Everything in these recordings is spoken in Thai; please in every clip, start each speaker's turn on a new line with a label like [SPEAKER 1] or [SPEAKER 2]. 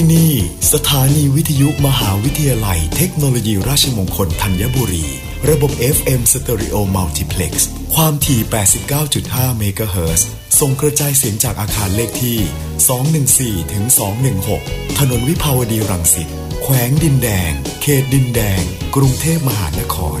[SPEAKER 1] ที่นี่ สถานีวิทยุมหาวิทยาลัยเทคโนโลยีราชมงคลธัญบุรี ระบบ FM Stereo Multiplex ความถี่ 89.5 เมกะเฮิรตซ์ส่งกระจายเสียงจากอาคารเลขที่ 214ถึง216 ถนนวิภาวดีรังสิต แขวงดินแดง เขตดินแดง กรุงเทพมหานคร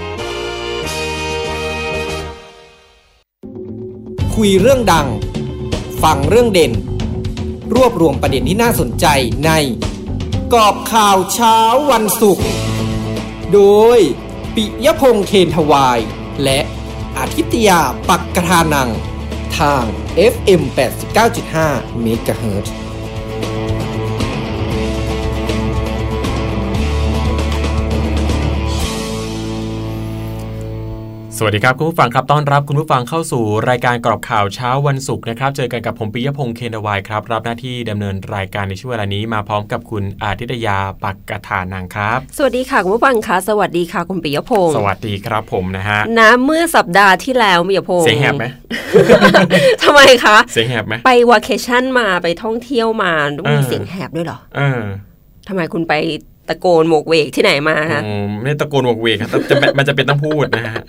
[SPEAKER 2] คุยเรื่องดัง ฟังเรื่องเด่น รวบรวมประเด็นที่น่าสนใจในกอบข่าวเช้าวันศุกร์ โดย ปิยพงษ์เคนทวาย และอาทิตยาปักกระทานัง ทาง FM 89.5 MHz
[SPEAKER 3] สวัสดีครับ คุณผู้ฟังครับต้อนรับคุณผู้ฟังเข้าสู่รายการกรอบข่าวเช้าวันศุกร์นะครับ เจอกันกับผมปิยพงษ์เคนวายครับ รับหน้าที่ดำเนินรายการในช่วงเวลานี้มาพร้อมกับคุณอาทิตยาปักกฐานังครับ
[SPEAKER 4] สวัสดีค่ะคุณผู้ฟังคะสวัสดีค่ะคุณปิยพงศ์
[SPEAKER 3] สวัสดีครับผมนะฮะ
[SPEAKER 4] นะเมื่อสัปดาห์ที่แล้วปิยพงศ์
[SPEAKER 3] เสียงแหบไหม
[SPEAKER 4] ทำไมคะ
[SPEAKER 3] เสียงแหบไหม
[SPEAKER 4] ไปวาเคชั่นมาไปท่องเที่ยวมามี
[SPEAKER 3] เออ
[SPEAKER 4] เสียงแหบด้วยเหรอ
[SPEAKER 3] เออ
[SPEAKER 4] ทำไมคุณไป ตะโกนโหมกเวกที่ไหนมาคะ
[SPEAKER 3] อืมไม่ได้ตะโกนวกเวกครับแต่แต่มันจะเป็นต้องพูดนะฮะ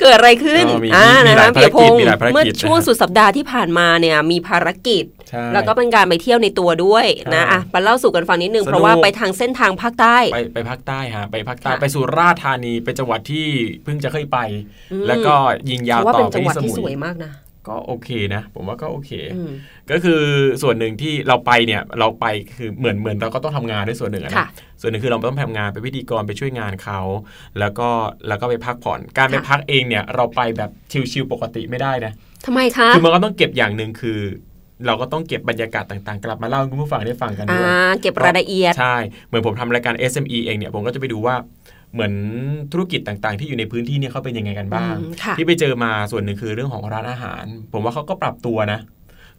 [SPEAKER 4] เกิดอะไรขึ้น
[SPEAKER 3] เออมี
[SPEAKER 4] อ่า
[SPEAKER 3] มี
[SPEAKER 4] นะ
[SPEAKER 3] หลา
[SPEAKER 4] คะ
[SPEAKER 3] ย
[SPEAKER 4] ปิยพงศ์
[SPEAKER 3] ภารกิจมีหลายภารกิจ
[SPEAKER 4] เมื่อช่วง
[SPEAKER 3] นะฮะ
[SPEAKER 4] สุดสัปดาห์ที่ผ่านมาเนี่ยมีภารกิจ
[SPEAKER 3] ใช่
[SPEAKER 4] แล้วก็เป็นการไปเที่ยวในตัวด้วยนะ
[SPEAKER 3] ใช่
[SPEAKER 4] อะมาเล่าสู่กันฟังนิดนึง
[SPEAKER 3] สนุก
[SPEAKER 4] เพราะว่าไปทางเส้นทางภาคใต้
[SPEAKER 3] ไปไปภาคใต้ฮะไปภาคใต้
[SPEAKER 4] ค่ะ
[SPEAKER 3] ไปสุราษฎร์ธานีเป็นจังหวัดที่เพิ่งจะเคยไป
[SPEAKER 4] อืม
[SPEAKER 3] แล้วก็ยิงยาว
[SPEAKER 4] เขาว่า
[SPEAKER 3] ต่
[SPEAKER 4] เป็
[SPEAKER 3] อนไป
[SPEAKER 4] จังหวัด
[SPEAKER 3] ที่ส
[SPEAKER 4] ที่
[SPEAKER 3] มุ
[SPEAKER 4] สวย
[SPEAKER 3] ย
[SPEAKER 4] มากนะ
[SPEAKER 3] ก็โอเคนะ ผมว่าก็โอเค
[SPEAKER 4] อืม
[SPEAKER 3] ก็คือส่วนหนึ่งที่เราไปเนี่ยเราไปคือเหมือนเหมือนเราก็ต้องทำงานด้วยส่วนหนึ่งอะ
[SPEAKER 4] ค่ะ
[SPEAKER 3] นะส่วนหนึ่งคือเราต้องทำงานเป็นพิธีกรไปช่วยงานเขา แล้วก็แล้วก็ไปพักผ่อนการไป
[SPEAKER 4] ค่ะ
[SPEAKER 3] พักเองเนี่ยเราไปแบบชิลๆปกติไม่ได้นะ
[SPEAKER 4] ทำไมคะ
[SPEAKER 3] คือมันก็ต้องเก็บอย่างหนึ่งคือเราก็ต้องเก็บบรรยากาศต่างๆ กลับมาเล่าให้คุณผู้ฟังได้ฟังกัน
[SPEAKER 4] อ่า
[SPEAKER 3] ด้วย
[SPEAKER 4] เก็บรายละเอียด
[SPEAKER 3] ใช่ เหมือนผมทำรายการ SME เองเนี่ย ผมก็จะไปดูว่า เหมือนธุรกิจต่างๆ ที่อยู่ในพื้นที่เนี่ยเขาเป็นยังไงกันบ้าง
[SPEAKER 4] อืมค่ะ
[SPEAKER 3] ที่ไปเจอมาส่วนหนึ่งคือเรื่องของร้านอาหาร ผมว่าเขาก็ปรับตัวนะ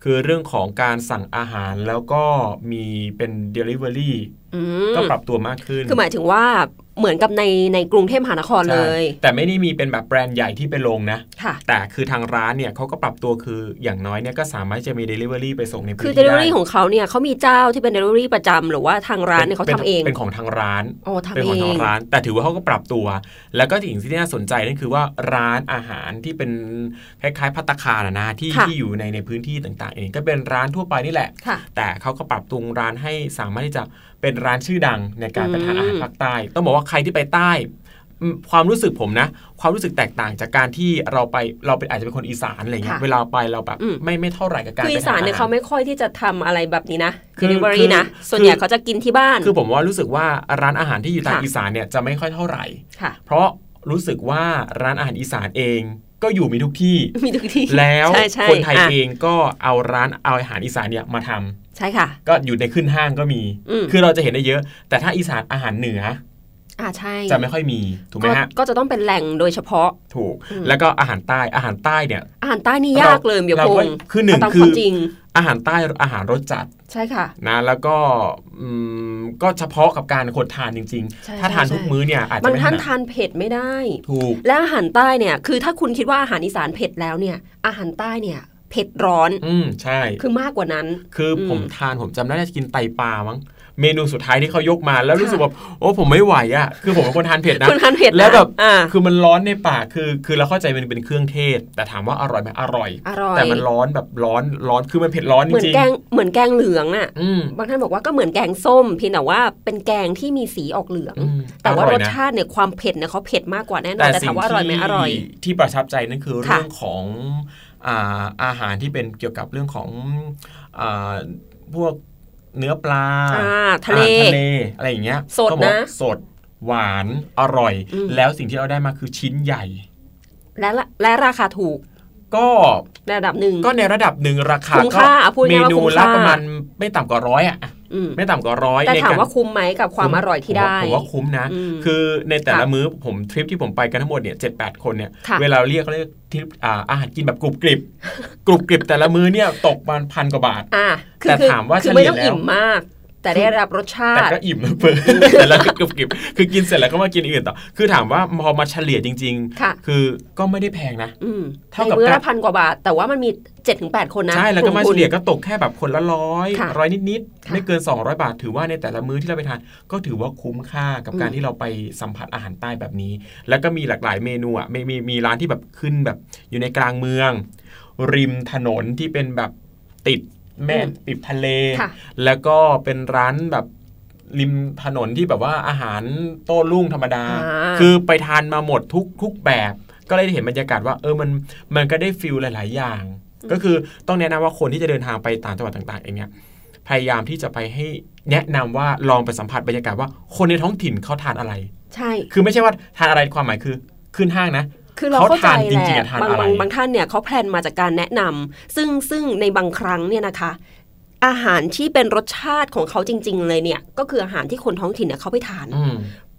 [SPEAKER 3] คือเรื่องของการสั่งอาหารแล้วก็มีเป็น Delivery
[SPEAKER 4] อืม
[SPEAKER 3] ก็ปรับตัวมากขึ้น
[SPEAKER 4] คือหมายถึงว่า เหมือนกับในในกรุงเทพมหานคร
[SPEAKER 3] ใช่
[SPEAKER 4] เลย
[SPEAKER 3] แต่ไม่ได้มีเป็นแบบแบรนด์ใหญ่ที่ไปลงนะ
[SPEAKER 4] ค่ะ
[SPEAKER 3] แต่คือทางร้านเนี่ยเขาก็ปรับตัวคืออย่างน้อยเนี่ยก็สามารถจะมี Delivery ไปส่งในพื้น
[SPEAKER 4] คือ
[SPEAKER 3] ที่ได้
[SPEAKER 4] Delivery ของเขาเนี่ยเขามีเจ้าที่เป็น Delivery ประจำหรือว่าทางร้านเนี่ยเขา
[SPEAKER 3] ป็
[SPEAKER 4] ทำเอง
[SPEAKER 3] เป็นของทางร้าน
[SPEAKER 4] อ๋อทำ
[SPEAKER 3] เป็น
[SPEAKER 4] เอ
[SPEAKER 3] ของทาง
[SPEAKER 4] ง
[SPEAKER 3] ร้าน แต่ถือว่าเขาก็ปรับตัว แล้วก็สิ่งที่น่าสนใจนั่นคือว่าร้านอาหารที่เป็นคล้ายๆพัตตาคารนะนะที่
[SPEAKER 4] ค่ะ
[SPEAKER 3] ที่อยู่ในในพื้นที่ต่างๆ เองก็เป็นร้านทั่วไปนี่แหละ
[SPEAKER 4] ค่ะ
[SPEAKER 3] แต่เขาก็ปรับปรุงร้านให้สามารถที่จะ เป็นร้านชื่อดังในการไปทาน
[SPEAKER 4] อืม
[SPEAKER 3] อาหารภาคใต้ ต้องบอกว่าใครที่ไปใต้อืมความรู้สึกผมนะ ความรู้สึกแตกต่างจากการที่เราไปเราเป็นอาจจะเป็นคนอีสานอะไรเงี้ย
[SPEAKER 4] ค่ะ
[SPEAKER 3] เวลาไปเราแบบ
[SPEAKER 4] อืม
[SPEAKER 3] ไม่ไม่เท่าไหร่กับการ
[SPEAKER 4] คือ
[SPEAKER 3] ไป
[SPEAKER 4] อีสานเนี่ย
[SPEAKER 3] ท
[SPEAKER 4] เขาไม่ค่อยที่จะทำอะไรแบบนี้นะ
[SPEAKER 3] คือ
[SPEAKER 4] Delivery
[SPEAKER 3] คือ
[SPEAKER 4] นะส่วนใหญ่
[SPEAKER 3] คือ
[SPEAKER 4] เขาจะกินที่บ้าน
[SPEAKER 3] คือผมว่ารู้สึกว่าร้านอาหารที่อยู่ทาง
[SPEAKER 4] ค่ะ
[SPEAKER 3] อีสานเนี่ยจะไม่ค่อยเท่าไหร่
[SPEAKER 4] ค่ะ
[SPEAKER 3] เพราะรู้สึกว่าร้านอาหารอีสานเองก็อยู่มีทุกที่
[SPEAKER 4] มีทุกที่
[SPEAKER 3] แล้ว
[SPEAKER 4] ใช่ใช่
[SPEAKER 3] คนไทย
[SPEAKER 4] อะ
[SPEAKER 3] เองก็เอาร้านเอาอาหารอีสานเนี่ยมาทำ
[SPEAKER 4] ใช่ค่ะ
[SPEAKER 3] ก็อยู่ในขึ้นห้างก็มี
[SPEAKER 4] อืม
[SPEAKER 3] คือเราจะเห็นได้เยอะ แต่ถ้าอีสานอาหารเหนือ
[SPEAKER 4] อ่าใช่
[SPEAKER 3] จะไม่ค่อยมีถูกไหม
[SPEAKER 4] ก็
[SPEAKER 3] ฮะ
[SPEAKER 4] ก็จะต้องเป็นแหล่งโดยเฉพาะ
[SPEAKER 3] ถูก
[SPEAKER 4] อืม
[SPEAKER 3] แล้วก็อาหารใต้อาหารใต้เนี่ย
[SPEAKER 4] อาหารใต้นี่
[SPEAKER 3] เรา
[SPEAKER 4] ยากเลยเบีย
[SPEAKER 3] เรา
[SPEAKER 4] พ
[SPEAKER 3] ก็
[SPEAKER 4] งศ์
[SPEAKER 3] คือหนึ่ง
[SPEAKER 4] เาตาม
[SPEAKER 3] คือ
[SPEAKER 4] ความจริง
[SPEAKER 3] อาหารใต้อาหารรสจัด
[SPEAKER 4] ใช่ค่ะ
[SPEAKER 3] นะแล้วก็อืมก็เฉพาะกับการคนทานจริง
[SPEAKER 4] ใช่
[SPEAKER 3] ๆถ้าทาน
[SPEAKER 4] ใช่
[SPEAKER 3] ทุกมื้อเนี่ยอาจจะ
[SPEAKER 4] บาง
[SPEAKER 3] ไม่
[SPEAKER 4] ท่าน
[SPEAKER 3] ถนัด
[SPEAKER 4] ทานเผ็ดไม่ได้
[SPEAKER 3] ถูก
[SPEAKER 4] และอาหารใต้เนี่ยคือถ้าคุณคิดว่าอาหารอีสานเผ็ดแล้วเนี่ยอาหารใต้เนี่ย เผ็ดร้อน
[SPEAKER 3] อืมใช่
[SPEAKER 4] คือมากกว่านั้น
[SPEAKER 3] คืออ
[SPEAKER 4] ม
[SPEAKER 3] ผมทานผมจำได้ว่าจะกินไตปลามั้งเมนูสุดท้ายที่เขายกมาแล้วรู้สึกแบบโอ้ผมไม่ไหวอะคือผมเป็นคนทานเผ็ดนะ
[SPEAKER 4] คุณทานเผ็ดนะ
[SPEAKER 3] แล้วแบบ
[SPEAKER 4] อ่า
[SPEAKER 3] คือมันร้อนในปากคือคือเราเข้าใจมันเป็นเครื่องเทศ แต่ถามว่าอร่อยไหมอร่อย
[SPEAKER 4] อร่อย
[SPEAKER 3] แต่มันร้อนแบบร้อนร้อนคือมันเผ็ดร้อนจ
[SPEAKER 4] เหมือน
[SPEAKER 3] ริง
[SPEAKER 4] แกงเหมือนแกงเหลืองอะ
[SPEAKER 3] ๆอืม
[SPEAKER 4] บางท่านบอกว่าก็เหมือนแกงส้มเพียงแต่ว่าเป็นแกงที่มีสีออกเหลือง
[SPEAKER 3] อืม
[SPEAKER 4] แต่ว่า
[SPEAKER 3] อร่
[SPEAKER 4] ร
[SPEAKER 3] อย
[SPEAKER 4] ส
[SPEAKER 3] นะ
[SPEAKER 4] ชาติเนี่ยความเผ็ดเนี่ยเขาเผ็ดมากกว่าแน่นอน
[SPEAKER 3] แต่
[SPEAKER 4] แต่
[SPEAKER 3] สิ่
[SPEAKER 4] ถางมว่าอร่อยไหม
[SPEAKER 3] ที่
[SPEAKER 4] อร่อย
[SPEAKER 3] ที่ประทับใจนั่นคือ
[SPEAKER 4] ค่ะ
[SPEAKER 3] เรื่องของ อ่าอาหารที่เป็นเกี่ยวกับเรื่องของอ่าพวกเนื้อปลา
[SPEAKER 4] อ่าทะเล
[SPEAKER 3] อาหารทะเลอะไรอย่างเงี้ย
[SPEAKER 4] สด
[SPEAKER 3] เขาบอก
[SPEAKER 4] นะ
[SPEAKER 3] สดหวานอร่อย
[SPEAKER 4] อืม
[SPEAKER 3] แล้วสิ่งที่เราได้มาคือชิ้นใหญ่
[SPEAKER 4] และละและราคาถูก
[SPEAKER 3] ก็
[SPEAKER 4] ในระดับหนึ่ง
[SPEAKER 3] ก็ในระดับหนึ่งราคา
[SPEAKER 4] คุ้ม
[SPEAKER 3] ก็
[SPEAKER 4] ค่าอะพูด
[SPEAKER 3] เม
[SPEAKER 4] ง่ายๆว่า
[SPEAKER 3] นู
[SPEAKER 4] คุ้ม
[SPEAKER 3] ละ
[SPEAKER 4] ค่า
[SPEAKER 3] ประมาณไม่ต่ำกว่าร้อยอะ
[SPEAKER 4] อืม
[SPEAKER 3] ไม่ต่ำกว่าร้อย
[SPEAKER 4] แต่
[SPEAKER 3] ใน
[SPEAKER 4] ถาม
[SPEAKER 3] การ
[SPEAKER 4] ว่าคุ้มไหมกับความอร่อยที่ได้
[SPEAKER 3] ผมว่าคุ้มนะ
[SPEAKER 4] อืม
[SPEAKER 3] คือในแต่ละ
[SPEAKER 4] ค่ะ
[SPEAKER 3] มื้อผมทริปที่ผมไปกันทั้งหมดเนี่ยเจ็ดแปดคนเนี่ย
[SPEAKER 4] ค่ะ
[SPEAKER 3] เวลาเรียกเขาเรียกทริปอ่าอาหารกินแบบกรุบกริบกรุบกริบแต่ละมื้อเนี่ยตกประมาณพันกว่าบาท
[SPEAKER 4] อ่าคือ
[SPEAKER 3] แต่
[SPEAKER 4] คือ
[SPEAKER 3] ถามว่า
[SPEAKER 4] คือไม่ต้อง
[SPEAKER 3] เฉลี่ยแล้ว
[SPEAKER 4] อิ่มมาก แต่ได้รับรสชา
[SPEAKER 3] แต่
[SPEAKER 4] ติ
[SPEAKER 3] ก็อิ่มนะเพื่อแต่ละกรุบกริบคือกินเสร็จแล้วก็มากินอื่นต่อ คือถามว่าพอมาเฉลี่ยจริง
[SPEAKER 4] ค่ะ
[SPEAKER 3] ๆคือก็ไม่ได้แพงนะ
[SPEAKER 4] อืม
[SPEAKER 3] เท่า
[SPEAKER 4] ใน
[SPEAKER 3] กับ
[SPEAKER 4] มื้อ
[SPEAKER 3] การ
[SPEAKER 4] ละพันกว่าบาท แต่ว่ามันมี7จ็ถึงแคนนะ
[SPEAKER 3] ใช่แล้วก็มา
[SPEAKER 4] ลุ่
[SPEAKER 3] เฉ
[SPEAKER 4] คุณ
[SPEAKER 3] ลี่ยก็ตกแค่แบบคนละร้อย
[SPEAKER 4] ค่ะ
[SPEAKER 3] ร้อยนิดๆ
[SPEAKER 4] ค่ะ
[SPEAKER 3] ไม่เกิน 200 บาท ถือว่าในแต่ละมื้อที่เราไปทาน ก็ถือว่าคุ้มค่ากับการ
[SPEAKER 4] อืม
[SPEAKER 3] ที่เราไปสัมผัสอาหารใต้แบบนี้ แล้วก็มีหลากหลายเมนูอะมีมีมีร้านที่แบบขึ้นแบบอยู่ในกลางเมือง ริมถนนที่เป็นแบบติด แม่
[SPEAKER 4] อืม
[SPEAKER 3] ติดทะเล
[SPEAKER 4] ค่ะ
[SPEAKER 3] แล้วก็เป็นร้านแบบริมถนนที่แบบว่าอาหารโต้รุ่งธรรมดา
[SPEAKER 4] อ่า
[SPEAKER 3] คือไปทานมาหมดทุกทุกแบบ ก็เลยได้เห็นบรรยากาศว่าเออมันมันก็ได้ฟิลหลาย ๆ อย่าง ก็คือต้องแนะนำว่าคนที่จะเดินทางไปต่างจังหวัดต่างๆเองเนี่ยพยายามที่จะไปให้แนะนำว่าลองไปสัมผัสบรรยากาศว่าคนในท้องถิ่นเขาทานอะไร
[SPEAKER 4] ใช่
[SPEAKER 3] คือไม่ใช่ว่าทานอะไรความหมายคือขึ้นห้างนะ
[SPEAKER 4] คือเรา
[SPEAKER 3] เขา
[SPEAKER 4] เข้าใจ
[SPEAKER 3] ทานจ
[SPEAKER 4] แห
[SPEAKER 3] ริง
[SPEAKER 4] ละ
[SPEAKER 3] ๆอะทาน
[SPEAKER 4] บาง
[SPEAKER 3] อะไร
[SPEAKER 4] บางบางท่านเนี่ยเขาแพลนมาจากการแนะนำซึ่งซึ่งในบางครั้งเนี่ยนะคะ อาหารที่เป็นรสชาติของเขาจริง ๆ เลยเนี่ย ก็คืออาหารที่คนท้องถิ่นเนี่ยเขาไปทาน
[SPEAKER 3] อืม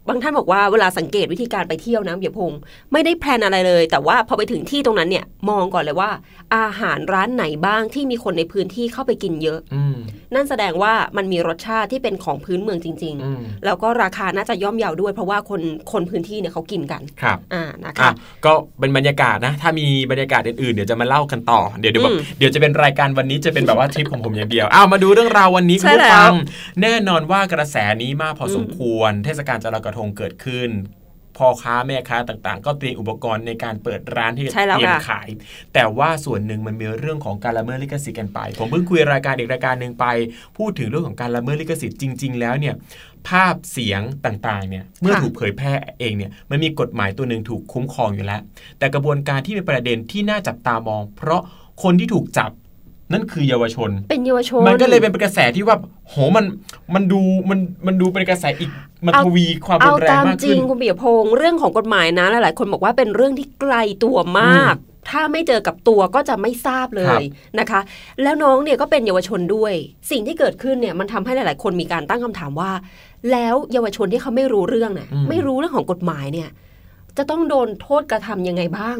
[SPEAKER 4] บางท่านบอกว่าเวลาสังเกตวิธีการไปเที่ยวนะเบียร์พงศ์ไม่ได้แพลนอะไรเลย แต่ว่าพอไปถึงที่ตรงนั้นเนี่ยมองก่อนเลยว่า อาหารร้านไหนบ้างที่มีคนในพื้นที่เข้าไปกินเยอะ
[SPEAKER 3] อืม
[SPEAKER 4] นั่นแสดงว่ามันมีรสชาติที่เป็นของพื้นเมืองจริง
[SPEAKER 3] อืม
[SPEAKER 4] ๆแล้วก็ราคาน่าจะย่อมเยาวด้วย เพราะว่าคนคนพื้นที่เนี่ยเขากินกัน
[SPEAKER 3] ครับ
[SPEAKER 4] อ่านะ
[SPEAKER 3] อะ
[SPEAKER 4] คะ
[SPEAKER 3] ก็เป็นบรรยากาศนะ ถ้ามีบรรยากาศอื่นๆเดี๋ยวจะมาเล่ากันต่อเดี๋ยวเดี๋ยวแบบ
[SPEAKER 4] อืม
[SPEAKER 3] เดี๋ยวจะเป็นรายการวันนี้จะเป็นแบบว่าทริปของผมอย่างเดียวอ้าวมาดูเรื่องราววันนี้คุ
[SPEAKER 4] ใช่
[SPEAKER 3] ณผู้ฟัง
[SPEAKER 4] แล้ว
[SPEAKER 3] แน่นอนว่ากระแสนี้มากพออ
[SPEAKER 4] ม
[SPEAKER 3] สมควร เทศกาลจรกระทงเกิดขึ้นพ่อค้าแม่ค้าต่างๆ ก็เตรียมอุปกรณ์ในการเปิดร้านที่จะ
[SPEAKER 4] ใช่แล้ว
[SPEAKER 3] เตรียม
[SPEAKER 4] ค่ะ
[SPEAKER 3] ขาย แต่ว่าส่วนหนึ่งมันมีเรื่องของการละเมิดลิขสิทธิ์กันไป ผมเพิ่งคุยรายการอีกรายการหนึ่งไป พูดถึงเรื่องของการละเมิดลิขสิทธิ์จริง ๆ แล้วเนี่ยภาพเสียงต่างๆเนี่ยเมื่อ
[SPEAKER 4] ค่ะ
[SPEAKER 3] ถูกเผยแพร่เองเนี่ยมันมีกฎหมายตัวหนึ่งถูกคุ้มครองอยู่แล้ว แต่กระบวนการที่เป็นประเด็นที่น่าจับตามอง เพราะคนที่ถูกจับ นั่นคือเยาวชน
[SPEAKER 4] เป็นเยาวชน
[SPEAKER 3] มันก็เลยเป็นกระแสที่ว่า โหมันมันดูมันมันดูเป็นกระแสอีกมัน
[SPEAKER 4] เอา
[SPEAKER 3] ทวีความรุ
[SPEAKER 4] เอา
[SPEAKER 3] นแรง
[SPEAKER 4] ตาม
[SPEAKER 3] มาก
[SPEAKER 4] จริ
[SPEAKER 3] ขึ้
[SPEAKER 4] ง
[SPEAKER 3] น
[SPEAKER 4] คุณเบียร์พงษ์เรื่องของกฎหมายนะหลายๆคนบอกว่าเป็นเรื่องที่ไกลตัวมากถ้าไม่เจอกับตัวก็จะไม่ทราบเล
[SPEAKER 3] ครับ
[SPEAKER 4] ยนะคะ แล้วน้องเนี่ยก็เป็นเยาวชนด้วย สิ่งที่เกิดขึ้นเนี่ยมันทำให้หลาย ๆ คนมีการตั้งคำถามว่า แล้วเยาวชนที่เขาไม่รู้เรื่องน่ะไม่รู้เรื่องของกฎหมายเนี่ย จะต้องโดนโทษกระทำยังไงบ้าง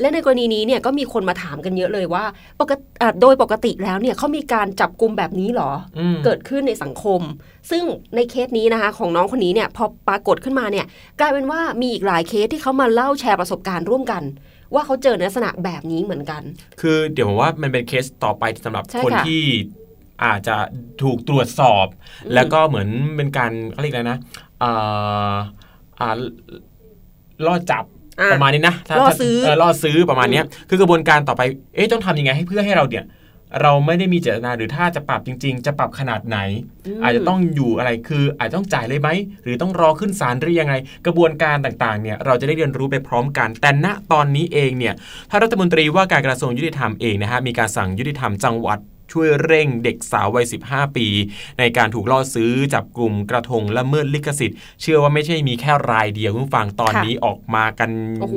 [SPEAKER 4] และในกรณีนี้เนี่ยก็มีคนมาถามกันเยอะเลยว่าปกติอะโดยปกติแล้วเนี่ยเขามีการจับกลุ่มแบบนี้เหรอ
[SPEAKER 3] อืม
[SPEAKER 4] เกิดขึ้นในสังคม ซึ่งในเคสนี้นะคะของน้องคนนี้เนี่ยพอปรากฏขึ้นมาเนี่ยกลายเป็นว่ามีอีกหลายเคสที่เขามาเล่าแชร์ประสบการณ์ร่วมกัน ว่าเขาเจอในลักษณะแบบนี้เหมือนกัน
[SPEAKER 3] คือเดี๋ยวผมว่ามันเป็นเคสต่อไปสำหรับ
[SPEAKER 4] ใช่
[SPEAKER 3] คน
[SPEAKER 4] ค่ะ
[SPEAKER 3] ที่อาจจะถูกตรวจสอบ แล้วก็เหมือนเป็นการเขาเรียกอะไรนะอ่าอ่าล่อจับ
[SPEAKER 4] อะ
[SPEAKER 3] ประมาณนี้นะถ้า
[SPEAKER 4] ล่อซื้อ
[SPEAKER 3] เล่อซื้อประมาณเนี้ยคือกระบวนการต่อไปเอ๊ะต้องทำยังไงให้เพื่อให้เราเนี่ยเราไม่ได้มีเจตนาหรือถ้าจะปรับจริง ๆ จะปรับขนาดไหน
[SPEAKER 4] ม
[SPEAKER 3] อาจจะต้องอยู่อะไรคือ อาจจะต้องจ่ายเลยไหมหรือต้องรอขึ้นศาลหรือยังไง กระบวนการต่างๆเนี่ยเราจะได้เรียนรู้ไปพร้อมกัน แต่ณตอนนี้เองเนี่ยท่านรัฐมนตรีว่าการกระทรวงยุติธรรมเองนะฮะมีการสั่งยุติธรรมจังหวัด ช่วยเร่งเด็กสาววัย 15 ปี ในการถูกล่อซื้อจับกลุ่มกระทงละเมิดลิขสิทธิ์ เชื่อว่าไม่ใช่มีแค่รายเดียวคุณผู้ฟังตอน
[SPEAKER 4] ค่ะ
[SPEAKER 3] นี้ออกมากัน
[SPEAKER 4] โอ้โห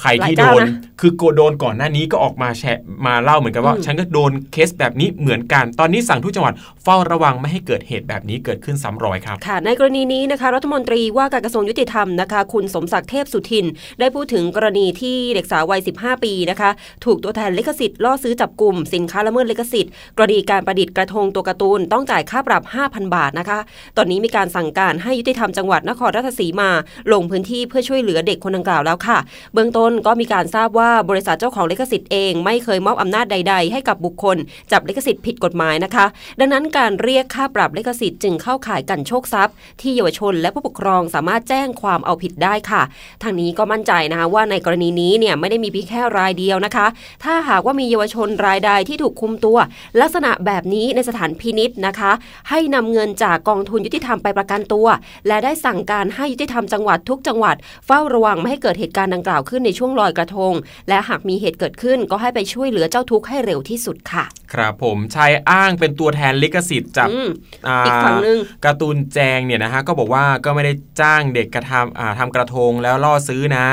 [SPEAKER 3] ใครที่
[SPEAKER 4] หลาย
[SPEAKER 3] โด
[SPEAKER 4] เจ้านนะ
[SPEAKER 3] คือโกโดนก่อนหน้านี้ก็ออกมาแชร์มาเล่าเหมือนกันว่า
[SPEAKER 4] อืม
[SPEAKER 3] ฉันก็โดนเคสแบบนี้เหมือนกัน ตอนนี้สั่งทุกจังหวัดเฝ้าระวังไม่ให้เกิดเหตุแบบนี้เกิดขึ้นซ้ำรอยครับ
[SPEAKER 4] ค่ะในกรณีนี้นะคะ รัฐมนตรีว่าการกระทรวงยุติธรรมนะคะ คุณสมศักดิ์เทพสุทิน ได้พูดถึงกรณีที่เด็กสาววัย 15 ปีนะคะ ถูกตัวแทนลิขสิทธิ์ล่อซื้อจับกลุ่มสินค้าละเมิดลิขสิทธิ์กรณีการประดิษฐ์กระทงตัวการ์ตูนต้องจ่ายค่าปรับ 5,000 บาทนะคะ ตอนนี้มีการสั่งการให้ยุติธรรมจังหวัดนครราชสีมา ลงพื้นที่เพื่อช่วยเหลือเด็กคนดังกล่าวแล้วค่ะ เบื้องต้นก็มีการทราบว่าบริษัทเจ้าของลิขสิทธิ์เองไม่เคยมอบอำนาจใด ๆ ให้กับบุคคล จับลิขสิทธิ์ผิดกฎหมายนะคะ ดังนั้นการเรียกค่าปรับลิขสิทธิ์จึงเข้าข่ายกันโชคทรัพย์ ที่เยาวชนและผู้ปกครองสามารถแจ้งความเอาผิดได้ค่ะ ทางนี้ก็มั่นใจนะคะว่าในกรณีนี้เนี่ยไม่ได้มีเพียงแค่รายเดียวนะคะ ถ้าหากว่ามีเยาวชนรายใดที่ถูกคุมตัวลักษณะแบบนี้ในสถานพินิษนะคะ ให้นำเงินจากกองทุนยุติธรรมไปประกันตัว และได้สั่งการให้ยุติธรรมจังหวัดทุกจังหวัด เฝ้าระวังไม่ให้เกิดเหตุการณ์ดังกล่าวขึ้นในช่วงลอยกระทง และหากมีเหตุเกิดขึ้นก็ให้ไปช่วยเหลือเจ้าทุกข์ให้เร็วที่สุดค่ะ
[SPEAKER 3] ครับผมชายอ้างเป็นตัวแทนลิขสิทธิ์จาก
[SPEAKER 4] อืมอีกฝั่งหนึ่ง
[SPEAKER 3] การ์ตูนแจงเนี่ยนะฮะก็บอกว่าก็ไม่ได้จ้างเด็กกระทำอ่าทำกระทงแล้วล่อซื้อนะ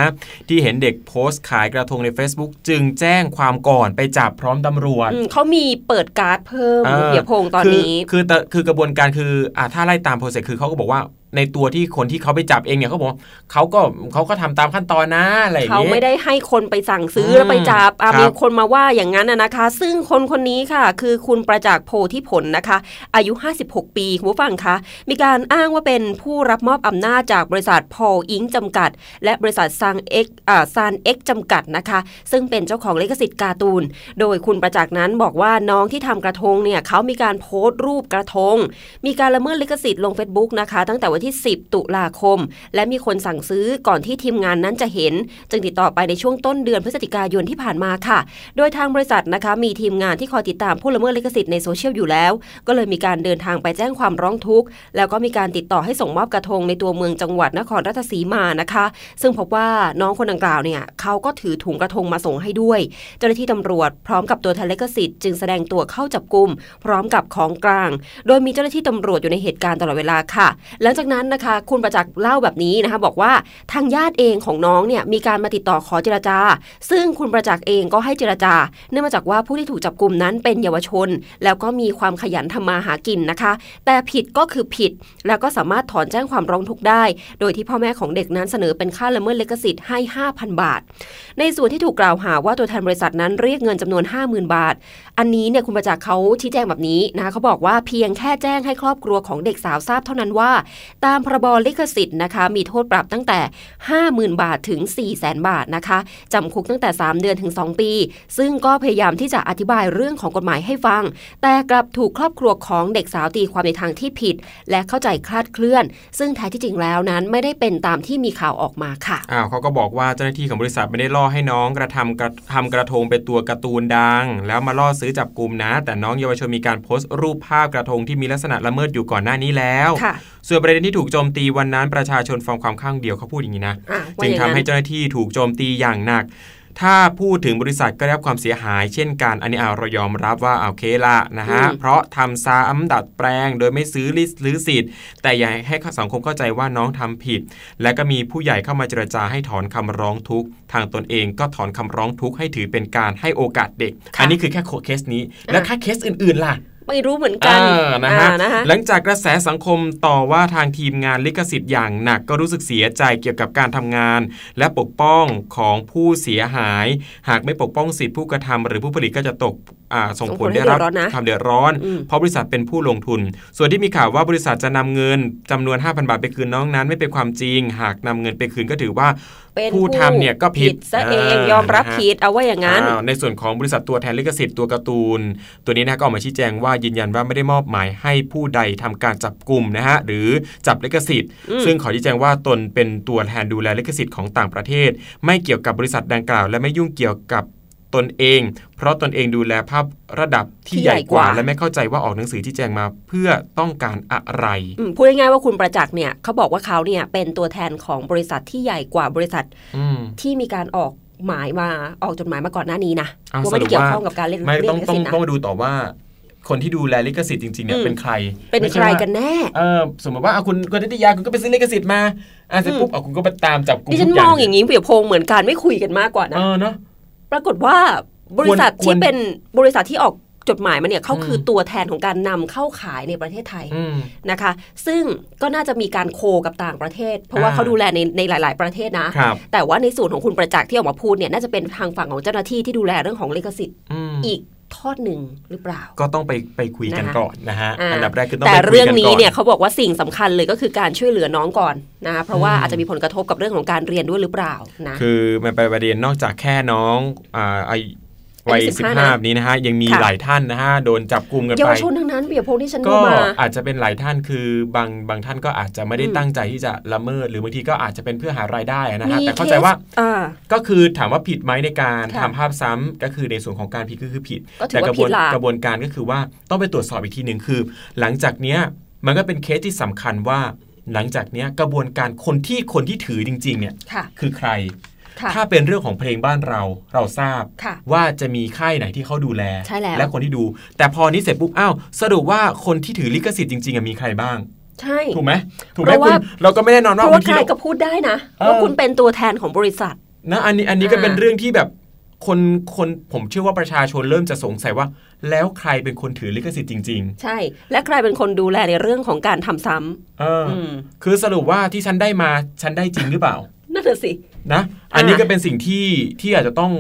[SPEAKER 3] ที่เห็นเด็กโพสต์ขายกระทงใน Facebook จึงแจ้งความก่อนไปจับพร้อมตำรวจ
[SPEAKER 4] อืมเขามีเปิดการ์ดเพิ่ม
[SPEAKER 3] เออ
[SPEAKER 4] เหียพงษ์ตอนนี้
[SPEAKER 3] คือคือแต่คือกระบวนการคืออ่าถ้าไล่ตาม process คือเขาก็บอกว่า ในตัวที่คนที่เขาไปจับเองเนี่ยเขาบอกว่าเขาก็เขาก็ทำตามขั้นตอนนะอะไรอย่าง
[SPEAKER 4] เขา
[SPEAKER 3] เงี้ย
[SPEAKER 4] ไม่ได้ให้คนไปสั่งซื้ออ
[SPEAKER 3] ม
[SPEAKER 4] แล้วไปจับอะ
[SPEAKER 3] ครับ
[SPEAKER 4] มีคนมาว่าอย่างนั้นนะนะคะ ซึ่งคนคนนี้ค่ะ คือคุณประจักษ์โพธิผลนะคะ อายุ 56 ปีคุณผู้ฟังคะมีการอ้างว่าเป็นผู้รับมอบอำนาจจากบริษัทพอลอิงจำกัด และบริษัทซังเอ็กอ่าซานเอ็กจำกัดนะคะ ซึ่งเป็นเจ้าของลิขสิทธิ์การ์ตูน โดยคุณประจักษ์นั้นบอกว่าน้องที่ทำกระทงเนี่ยเขามีการโพสต์รูปกระทง มีการละเมิดลิขสิทธิ์ลง Facebook นะคะ ตั้งแต่วันที่ 10 ตุลาคม และมีคนสั่งซื้อก่อนที่ทีมงานนั้นจะเห็น จึงติดต่อไปในช่วงต้นเดือนพฤศจิกายนที่ผ่านมาค่ะ โดยทางบริษัทนะคะมีทีมงานที่คอยติดตามผู้ละเมิดลิขสิทธิ์ในโซเชียลอยู่แล้ว ก็เลยมีการเดินทางไปแจ้งความร้องทุกข์ แล้วก็มีการติดต่อให้ส่งมอบกระทงในตัวเมืองจังหวัดนครราชสีมานะคะ ซึ่งพบว่าน้องคนดังกล่าวเนี่ยเขาก็ถือถุงกระทงมาส่งให้ด้วย เจ้าหน้าที่ตำรวจพร้อมกับตัวแทนลิขสิทธิ์จึงแสดงตัวเข้าจับกลุ่มพร้อมกับของกลาง โดยมีเจ้าหน้าที่ตำรวจอยู่ในเหตุการณ์ตลอดเวลาค่ะ หลังจากนั้นนะคะ คุณประจักษ์เล่าแบบนี้นะคะ บอกว่าทางญาติเองของน้องเนี่ยมีการมาติดต่อขอเจรจา ซึ่งคุณประจักษ์เองก็ให้เจรจา เนื่องมาจากว่าผู้ที่ถูกจับกลุ่มนั้นเป็นเยาวชน แล้วก็มีความขยันทำมาหากินนะคะ แต่ผิดก็คือผิด แล้วก็สามารถถอนแจ้งความร้องทุกข์ได้ โดยที่พ่อแม่ของเด็กนั้นเสนอเป็นค่าละเมิดลิขสิทธิ์ให้ 5,000 บาท ในส่วนที่ถูกกล่าวหาว่าตัวแทนบริษัทนั้นเรียกเงินจำนวน 50,000 บาท อันนี้เนี่ยคุณประจักษ์เขาชี้แจงแบบนี้นะคะเขาบอกว่าเพียงแค่แจ้งให้ครอบครัวของเด็กสาวทราบเท่านั้นว่าตามพรบลิขสิทธิ์นะคะ มีโทษปรับตั้งแต่ 50,000 บาทถึง 400,000 บาทนะคะจำคุกตั้งแต่ 3 เดือนถึง 2 ปี ซึ่งก็พยายามที่จะอธิบายเรื่องของกฎหมายให้ฟัง แต่กลับถูกครอบครัวของเด็กสาวตีความในทางที่ผิด และเข้าใจคลาดเคลื่อน ซึ่งแท้ที่จริงแล้วนั้นไม่ได้เป็นตามที่มีข่าวออกมาค่ะ
[SPEAKER 3] อ้าวเขาก็บอกว่าเจ้าหน้าที่ของบริษัทไม่ได้ล่อให้น้องกระทำกระทำกระทงเป็นตัวการ์ตูนดัง แล้วมาล่อซื้อจับกลุ่มนะ แต่น้องเยาวชนมีการโพสต์รูปภาพกระทงที่มีลักษณะละเมิดอยู่ก่อนหน้านี้แล้ว
[SPEAKER 4] ค่ะ
[SPEAKER 3] ส่วนประเด็นที่ถูกโจมตีวันนั้นประชาชนฟังความข้างเดียวเขาพูดอย่างนี้นะ
[SPEAKER 4] อะว่า
[SPEAKER 3] จึง
[SPEAKER 4] อย่าง
[SPEAKER 3] ทำ
[SPEAKER 4] นั้น
[SPEAKER 3] ให้เจ้าหน้าที่ถูกโจมตีอย่างหนักถ้าพูดถึงบริษัทก็ได้รับความเสียหาย เช่นกันอันนี้เอาเรายอมรับว่าเอาโอเคละนะฮะ
[SPEAKER 4] อืม
[SPEAKER 3] เพราะทำซ้ำดัดแปลง โดยไม่ซื้อลิสหรือสิทธิ์ แต่อย่าให้สังคมเข้าใจว่าน้องทำผิด และก็มีผู้ใหญ่เข้ามาเจรจาให้ถอนคำร้องทุกข์ทางตนเองก็ถอนคำร้องทุกข์ให้ถือเป็นการให้โอกาสเด็ก
[SPEAKER 4] ค่ะ
[SPEAKER 3] อันนี้คือแค่เคสนี้ แล้วถ้าเคสอื่นๆล่ะ
[SPEAKER 4] ไม่รู้เหมือนกัน
[SPEAKER 3] เออนะฮะ
[SPEAKER 4] อ่านะคะ
[SPEAKER 3] หลังจากกระแสสังคมต่อว่าทางทีมงานลิขสิทธิ์อย่างหนักก็รู้สึกเสียใจเกี่ยวกับการทำงาน และปกป้องของผู้เสียหาย หากไม่ปกป้องสิทธิผู้กระทำหรือผู้ผลิตก็จะตกอ่าส่งผล
[SPEAKER 4] ส่งผลให้
[SPEAKER 3] ได้รับ
[SPEAKER 4] เดือดร้อนนะ
[SPEAKER 3] ความเดือดร้อน
[SPEAKER 4] อืม
[SPEAKER 3] เพราะบริษัทเป็นผู้ลงทุน ส่วนที่มีข่าวว่าบริษัทจะนำเงินจำนวน 5,000 บาทไปคืนน้องนั้นไม่เป็นความจริง หากนำเงินไปคืนก็ถือว่า
[SPEAKER 4] เป็น
[SPEAKER 3] ผู้ทำเนี่ยก็ผิด
[SPEAKER 4] ซะเอง
[SPEAKER 3] เออย
[SPEAKER 4] อมรับ
[SPEAKER 3] นะฮะ
[SPEAKER 4] ผิดเอาว่าอย่างนั้น
[SPEAKER 3] อ้าวในส่วนของบริษัทตัวแทนลิขสิทธิ์ตัวการ์ตูน ตัวนี้นะก็ออกมาชี้แจงว่ายืนยันว่าไม่ได้มอบหมายให้ผู้ใดทำการจับกลุ่มนะฮะหรือจับลิขสิทธิ์
[SPEAKER 4] อืม
[SPEAKER 3] ซึ่งขอชี้แจงว่าตนเป็นตัวแทนดูแลลิขสิทธิ์ของต่างประเทศ ไม่เกี่ยวกับบริษัทดังกล่าว และไม่ยุ่งเกี่ยวกับ ตนเอง เพราะตนเองดูแลภาพระดับที่ใหญ่กว่า และไม่เข้าใจว่าออกหนังสือที่แจงมาเพื่อต้องการอะไร
[SPEAKER 4] อืมพูดง่ายๆว่าคุณประจักษ์เนี่ยเขาบอกว่าเขาเนี่ยเป็นตัวแทนของบริษัทที่ใหญ่กว่าบริษัท
[SPEAKER 3] อืม
[SPEAKER 4] ที่มีการออกหมายมาออกจดหมายมาก่อนหน้านี้นะ
[SPEAKER 3] อ้าว
[SPEAKER 4] ว่าไม่ได้
[SPEAKER 3] สรุป
[SPEAKER 4] เกี่ยว
[SPEAKER 3] ว่า
[SPEAKER 4] ข้องกับการเล่น
[SPEAKER 3] ไม่
[SPEAKER 4] เรีย
[SPEAKER 3] ต้อง
[SPEAKER 4] กลิข
[SPEAKER 3] ต้อง
[SPEAKER 4] สิทธิ์นะ
[SPEAKER 3] ต้องมาดูต่อว่าคนที่ดูแลลิขสิทธิ์จริงๆเนี่ย
[SPEAKER 4] อืม
[SPEAKER 3] เป็นใคร
[SPEAKER 4] เป็น
[SPEAKER 3] ไม่
[SPEAKER 4] ใค
[SPEAKER 3] ช่
[SPEAKER 4] ร
[SPEAKER 3] ว่า
[SPEAKER 4] กันแน่
[SPEAKER 3] เออสมมติว่าเอาคุณกฤติยาคุณก็ไปซื้อลิขสิทธิ์มาอะเสร็จปุ๊บเอาคุณก็ไปตามจับกลุ่ม
[SPEAKER 4] ดิฉัน
[SPEAKER 3] ทุก
[SPEAKER 4] มองอย่างนี้เปี่ยวพงเหมือนกันไม่คุยกันมากกว่านะ
[SPEAKER 3] เออเนาะ
[SPEAKER 4] ปรากฏว่าบริษัท
[SPEAKER 3] ควร
[SPEAKER 4] ที่เป็นบริษัทที่ออกจดหมายมาเนี่ยเขา
[SPEAKER 3] อืม
[SPEAKER 4] คือตัวแทนของการนำเข้าขายในประเทศไทย
[SPEAKER 3] อืม
[SPEAKER 4] นะคะ ซึ่งก็น่าจะมีการโคกับต่างประเทศ เพราะว่า
[SPEAKER 3] อ่า
[SPEAKER 4] เขาดูแลในในหลาย ๆ ประเทศนะ
[SPEAKER 3] ครับ
[SPEAKER 4] แต่ว่าในส่วนของคุณประจักษ์ที่ออกมาพูดเนี่ยน่าจะเป็นทางฝั่งของเจ้าหน้าที่ที่ดูแลเรื่องของลิขสิทธิ์
[SPEAKER 3] อืม
[SPEAKER 4] อีก ทอดหนึ่งหรือเปล่า
[SPEAKER 3] ก็ต้องไปไปคุยกัน
[SPEAKER 4] นะคะ
[SPEAKER 3] ก่อนนะฮะาอันดับแรกคือต้อง
[SPEAKER 4] แต่
[SPEAKER 3] ไปคุย
[SPEAKER 4] เรื่อง
[SPEAKER 3] กัน
[SPEAKER 4] นี้
[SPEAKER 3] ก่อน
[SPEAKER 4] เนี่ยเขาบอกว่าสิ่งสำคัญเลยก็คือการช่วยเหลือน้องก่อนนะคะเพราะว่า
[SPEAKER 3] อืม
[SPEAKER 4] อาจจะมีผลกระทบกับเรื่องของการเรียนด้วยหรือเปล่านะ
[SPEAKER 3] คือมันเป็นประเด็นนอกจากแค่น้องอ่าอายุ วัย
[SPEAKER 4] อายุ
[SPEAKER 3] สิบ
[SPEAKER 4] 15
[SPEAKER 3] ห้า
[SPEAKER 4] นะ
[SPEAKER 3] นี้นะฮะยังมี
[SPEAKER 4] ค่ะ
[SPEAKER 3] หลายท่านนะฮะโดนจับกลุ่มกัน
[SPEAKER 4] เยา
[SPEAKER 3] ไป
[SPEAKER 4] วชนทั้งนั้นเปียพงษ์ที่ฉันดู
[SPEAKER 3] ก็
[SPEAKER 4] มา
[SPEAKER 3] อาจจะเป็นหลายท่านคือบางบางท่านก็อาจจะไม่ได้
[SPEAKER 4] อืม
[SPEAKER 3] ตั้งใจที่จะละเมิด หรือบางทีก็อาจจะเป็นเพื่อหารายได้นะฮะ
[SPEAKER 4] มี
[SPEAKER 3] แต่เข้าใจว่า
[SPEAKER 4] คสอ่า
[SPEAKER 3] ก็คือถามว่าผิดไหมในการ
[SPEAKER 4] ค่ะ
[SPEAKER 3] ทำภาพซ้ำก็คือในส่วนของการผิดก็คือผิด
[SPEAKER 4] ก็ถือ
[SPEAKER 3] แต่
[SPEAKER 4] ว่าก
[SPEAKER 3] ระบ
[SPEAKER 4] ผิ
[SPEAKER 3] ว
[SPEAKER 4] ด
[SPEAKER 3] น
[SPEAKER 4] ละ
[SPEAKER 3] กระบวนการก็คือว่าต้องไปตรวจสอบอีกทีหนึ่งคือ หลังจากเนี้ยมันก็เป็นเคสที่สำคัญว่าหลังจากเนี้ยกระบวนการคนที่คนที่ถือจริง ๆ เนี่ย
[SPEAKER 4] ค่ะ
[SPEAKER 3] คือใคร
[SPEAKER 4] ค่ะ
[SPEAKER 3] ถ้าเป็นเรื่องของเพลงบ้านเราเราทราบ
[SPEAKER 4] ค่ะ
[SPEAKER 3] ว่าจะมีค่ายไหนที่เขาดูแล
[SPEAKER 4] ใช่แล้ว
[SPEAKER 3] และคนที่ดู แต่พอนี้เสร็จปุ๊บอ้าวสรุปว่าคนที่ถือลิขสิทธิ์จริงๆอะมีใครบ้าง
[SPEAKER 4] ใช่
[SPEAKER 3] ถูกไหมถูกไหม
[SPEAKER 4] เพราะ
[SPEAKER 3] คุ
[SPEAKER 4] ว่า
[SPEAKER 3] ณเราก็ไม่แน่นอน
[SPEAKER 4] เพ
[SPEAKER 3] ว่า
[SPEAKER 4] ราะว่า
[SPEAKER 3] บางที
[SPEAKER 4] ใคร
[SPEAKER 3] เรา
[SPEAKER 4] ก็พูดได้นะ
[SPEAKER 3] เออ
[SPEAKER 4] ว่าคุณเป็นตัวแทนของบริษัท
[SPEAKER 3] นะอันนี้อันนี้ก็
[SPEAKER 4] อ่า
[SPEAKER 3] เป็นเรื่องที่แบบคนคนผมเชื่อว่าประชาชนเริ่มจะสงสัยว่า แล้วใครเป็นคนถือลิขสิทธิ์จริง
[SPEAKER 4] ใช่ และใครเป็นคนดูแลในเรื่องของการทำซ้
[SPEAKER 3] ๆเออำอ
[SPEAKER 4] อืม
[SPEAKER 3] คือสรุปว่าที่ฉันได้มาฉันได้จริงหรือเปล่า
[SPEAKER 4] นั่นน่ะสิ
[SPEAKER 3] นะ อันนี้ก็เป็นสิ่งที่ที่อาจจะต้อง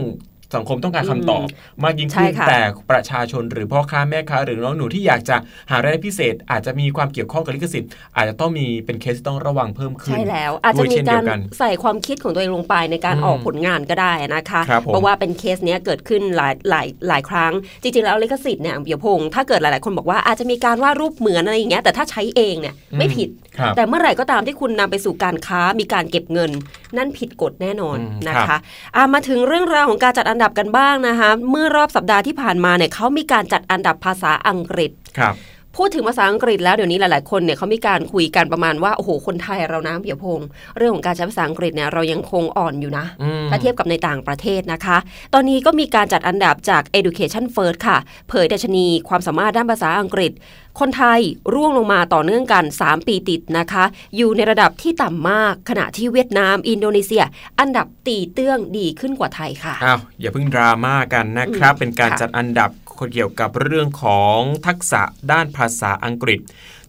[SPEAKER 3] สังคมต้องการคำตอบมากยิ่งขึ้น
[SPEAKER 4] ใช่ค่ะ
[SPEAKER 3] แต่ประชาชนหรือพ่อค้าแม่ค้าหรือน้องหนูที่อยากจะหารายได้พิเศษ อาจจะมีความเกี่ยวข้องกับลิขสิทธิ์อาจจะต้องมีเป็นเคสที่ต้องระวังเพิ่มขึ้น
[SPEAKER 4] ใช่แล้ว อาจจะ
[SPEAKER 3] ด้วย
[SPEAKER 4] มี
[SPEAKER 3] เช่นเดี
[SPEAKER 4] กายร
[SPEAKER 3] วกัน
[SPEAKER 4] ใส่ความคิดของตัวเองลงไปในการ
[SPEAKER 3] อืม
[SPEAKER 4] ออกผลงานก็ได้นะคะ
[SPEAKER 3] ครับผม
[SPEAKER 4] เพราะว่าเป็นเคสเนี้ยเกิดขึ้นหลายหลายหลายครั้ง จริงๆแล้วลิขสิทธิ์เนี่ยเบียพงศ์ถ้าเกิดหลายๆ คนบอกว่าอาจจะมีการวาดรูปเหมือนอะไรอย่างเงี้ยแต่ถ้าใช้เองเนี่ยไม่ผิด
[SPEAKER 3] ครับ
[SPEAKER 4] แต่เมื่อไหร่ก็ตามที่คุณนำไปสู่การค้ามีการเก็บเงิน นั่นผิดกฎแน่นอน
[SPEAKER 3] อืม
[SPEAKER 4] นะ
[SPEAKER 3] ครั
[SPEAKER 4] คะ
[SPEAKER 3] บ
[SPEAKER 4] อะมาถึงเรื่องราวของการจัดอันดับกันบ้างนะคะ เมื่อรอบสัปดาห์ที่ผ่านมาเนี่ยเขามีการจัดอันดับภาษาอังกฤษ
[SPEAKER 3] ครับ
[SPEAKER 4] พูดถึงภาษาอังกฤษแล้วเดี๋ยวนี้หลาย ๆ คนเนี่ยเขามีการคุยกันประมาณว่าโอ้โหคนไทยเรานะเปียพงศ์เรื่องของการใช้ภาษาอังกฤษเนี่ยเรายังคงอ่อนอยู่นะ
[SPEAKER 3] อืม
[SPEAKER 4] ถ้าเทียบกับในต่างประเทศนะคะ ตอนนี้ก็มีการจัดอันดับจาก Education First ค่ะ เผยดัชนีความสามารถด้านภาษาอังกฤษ คนไทยร่วงลงมาต่อเนื่องกัน 3 ปีติดนะคะ อยู่ในระดับที่ต่ำมาก ขณะที่เวียดนาม อินโดนีเซีย อันดับตีเตื้องดีขึ้นกว่าไทยค่ะ
[SPEAKER 3] อ้าวอย่าเพิ่งดราม่ากันนะครับ
[SPEAKER 4] อืม
[SPEAKER 3] เป็นการ
[SPEAKER 4] ค่ะ
[SPEAKER 3] จัดอันดับ เกี่ยวกับเรื่องของทักษะด้านภาษาอังกฤษ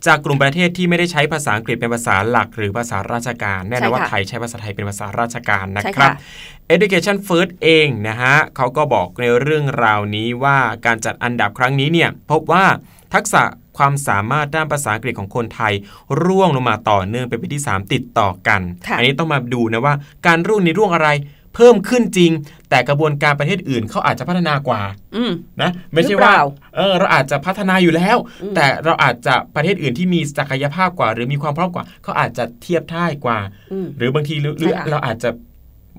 [SPEAKER 3] จากกลุ่มประเทศที่ไม่ได้ใช้ภาษาอังกฤษเป็นภาษาหลักหรือภาษาราชการ แน่นอนว่าไทยใช้ภาษาไทยเป็นภาษาราชการนะ
[SPEAKER 4] ใช่
[SPEAKER 3] ครับ
[SPEAKER 4] ค่ะ
[SPEAKER 3] Education First เองนะฮะเขาก็บอกในเรื่องราวนี้ว่าการจัดอันดับครั้งนี้เนี่ยพบว่าทักษะความสามารถด้านภาษาอังกฤษของคนไทย ร่วงลงมาต่อเนื่องเป็นปีที่ 3 ติดต่อกัน
[SPEAKER 4] ค่ะ
[SPEAKER 3] อันี้ต้องมาดูนะว่าการร่วงในร่วงอะไร เพิ่มขึ้นจริง แต่กระบวนการประเทศอื่นเขาอาจจะพัฒนากว่า
[SPEAKER 4] อืม
[SPEAKER 3] นะไม่ใช่
[SPEAKER 4] หรือเป
[SPEAKER 3] ว่า
[SPEAKER 4] ล่า
[SPEAKER 3] เออเราอาจจะพัฒนาอยู่แล้ว
[SPEAKER 4] อืม
[SPEAKER 3] แต่เราอาจจะประเทศอื่นที่มีศักยภาพกว่า หรือมีความพร้อมกว่าเขาอาจจะเทียบท่ายกว่า
[SPEAKER 4] อืม
[SPEAKER 3] หรือบางทีหรือหรือ
[SPEAKER 4] ใช่ค่ะ
[SPEAKER 3] เราอาจจะ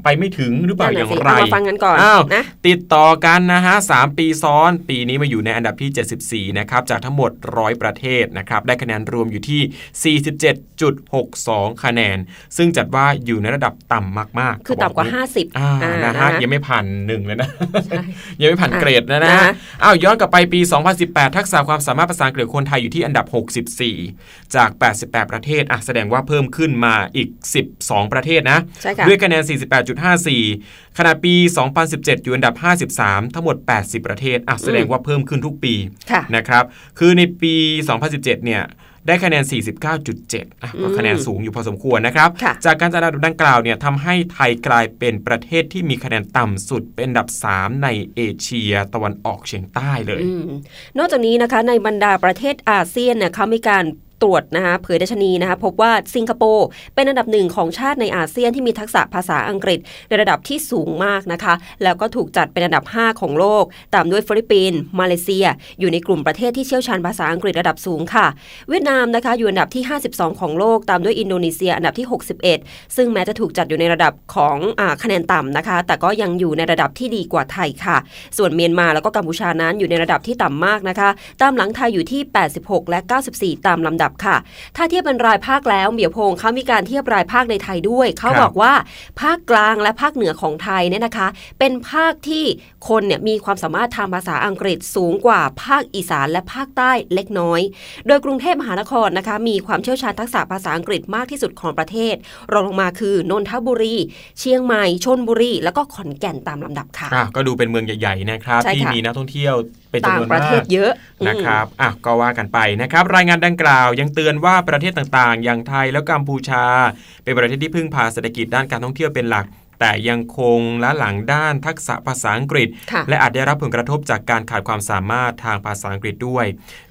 [SPEAKER 3] ไปไม่ถึงหรือเปล่า
[SPEAKER 4] นั่น
[SPEAKER 3] อ
[SPEAKER 4] น่ะ
[SPEAKER 3] ย่าง
[SPEAKER 4] สิ
[SPEAKER 3] ไร
[SPEAKER 4] เอามาฟังกันก่อน
[SPEAKER 3] อ้าว
[SPEAKER 4] นะ
[SPEAKER 3] ติดต่อกันนะฮะสามปีซ้อน ปีนี้มาอยู่ในอันดับที่ 74 นะครับ จากทั้งหมด 100 ประเทศนะครับ ได้คะแนนรวมอยู่ที่ 47.62 คะแนน ซึ่งจัดว่าอยู่ในระดับต่ำมากๆ
[SPEAKER 4] คือต่ำกว่า
[SPEAKER 3] เขบนี้
[SPEAKER 4] 50
[SPEAKER 3] อ่า
[SPEAKER 4] อ่า
[SPEAKER 3] นะฮะ
[SPEAKER 4] นะ
[SPEAKER 3] ยังไม่ผ่านหนึ่งเลยนะ
[SPEAKER 4] ใช่
[SPEAKER 3] ยังไม่ผ่าน
[SPEAKER 4] อะ
[SPEAKER 3] เกรดนะนะ
[SPEAKER 4] นะ
[SPEAKER 3] ฮะอ้าวย้อนกลับไปปี 2018 ทักษะความสามารถภาษาอังกฤษของคนไทยอยู่ที่อันดับ 64 จาก 88 ประเทศอะแสดงว่าเพิ่มขึ้นมาอีก 12 ประเทศนะ
[SPEAKER 4] ใช่ค่ะ
[SPEAKER 3] ด้วยคะแนน48.54 ขณะปี 2017 อยู่อันดับ 53 ทั้งหมด 80 ประเทศอะแสดงว่าเพิ่มขึ้นทุกปี
[SPEAKER 4] ค่ะ
[SPEAKER 3] นะครับ คือในปี 2017 เนี่ยได้คะแนน 49.7อะก็
[SPEAKER 4] อืม
[SPEAKER 3] คะแนนสูงอยู่พอสมควรนะครับ
[SPEAKER 4] ค่ะ
[SPEAKER 3] จากการจัดอันดับดังกล่าวเนี่ยทำให้ไทยกลายเป็นประเทศที่มีคะแนนต่ำสุดเป็นอันดับ 3 ในเอเชียตะวันออกเฉียงใต้เลย
[SPEAKER 4] อืมนอกจากนี้นะคะในบรรดาประเทศอาเซียนเนี่ยเขามีการ ตรวจนะคะเผยดัชนีนะคะพบว่าสิงคโปร์เป็นอันดับหนึ่งของชาติในอาเซียนที่มีทักษะภาษาอังกฤษในระดับที่สูงมากนะคะ แล้วก็ถูกจัดเป็นอันดับ 5 ของโลก ตามด้วยฟิลิปปินส์มาเลเซีย อยู่ในกลุ่มประเทศที่เชี่ยวชาญภาษาอังกฤษระดับสูงค่ะ เวียดนามนะคะอยู่อันดับที่ 52 ของโลก ตามด้วยอินโดนีเซีย อันดับที่ 61 ซึ่งแม้จะถูกจัดอยู่ในระดับของอคะแนนต่ำนะคะ แต่ก็ยังอยู่ในระดับที่ดีกว่าไทยค่ะ ส่วนเมียนมาแล้วก็กัมพูชานั้นอยู่ในระดับที่ต่ำมากนะคะ ตามหลังไทยอยู่ที่ 86 และ 94 ตามลำดับค่ะ ถ้าเทียบเป็นรายภาคแล้วเบียวพงศ์เขามีการเทียบรายภาคในไทยด้วย เขา
[SPEAKER 3] ครับ
[SPEAKER 4] บอกว่าภาคกลางและภาคเหนือของไทยเนี่ยนะคะ เป็นภาคที่คนเนี่ยมีความสามารถทางภาษาอังกฤษสูงกว่าภาคอีสานและภาคใต้เล็กน้อย โดยกรุงเทพมหานครนะคะมีความเชี่ยวชาญทักษะภาษาอังกฤษมากที่สุดของประเทศ รองลงมาคือนนทบุรี เชียงใหม่ชนบุรี แล้วก็ขอนแก่นตามลำดับค่ะ
[SPEAKER 3] อะก็ดูเป็นเมืองใหญ่ๆนะครับ
[SPEAKER 4] ใช่ค่ะ
[SPEAKER 3] ที่มีนักท่องเที่ยว เป็น
[SPEAKER 4] ต่าง
[SPEAKER 3] จำนวน
[SPEAKER 4] ประ
[SPEAKER 3] มา
[SPEAKER 4] เทศ
[SPEAKER 3] ก
[SPEAKER 4] เยอะอืม
[SPEAKER 3] นะครับอะก็ว่ากันไปนะครับ รายงานดังกล่าวยังเตือนว่าประเทศต่างๆ อย่างไทยและกัมพูชา เป็นประเทศที่พึ่งพาเศรษฐกิจด้านการท่องเที่ยวเป็นหลัก แต่ยังคงล้าหลังด้านทักษะภาษาอังกฤษ
[SPEAKER 4] ค่ะ
[SPEAKER 3] และอาจได้รับผลกระทบจากการขาดความสามารถทางภาษาอังกฤษด้วย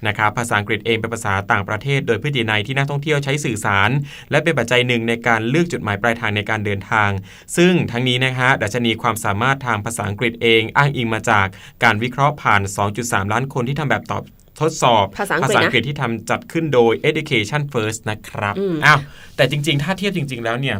[SPEAKER 3] นะครับภาษาอังกฤษเองเป็นภาษาต่างประเทศ โดยพฤตินัยที่นักท่องเที่ยวใช้สื่อสาร และเป็นปัจจัยหนึ่งในการเลือกจุดหมายปลายทางในการเดินทาง ซึ่งทั้งนี้นะฮะดัชนีความสามารถทางภาษาอังกฤษเอง อ้างอิงมาจากการวิเคราะห์ผ่าน 2.3 ล้านคนที่ทำแบบตอบทดสอบ
[SPEAKER 4] ภาษาอังกฤษนะ
[SPEAKER 3] ษาที่ทำจัดขึ้นโดย Education First นะครับ
[SPEAKER 4] อืม
[SPEAKER 3] อ้าวแต่จริง ๆ ถ้าเทียบจริง ๆ แล้วเนี่ย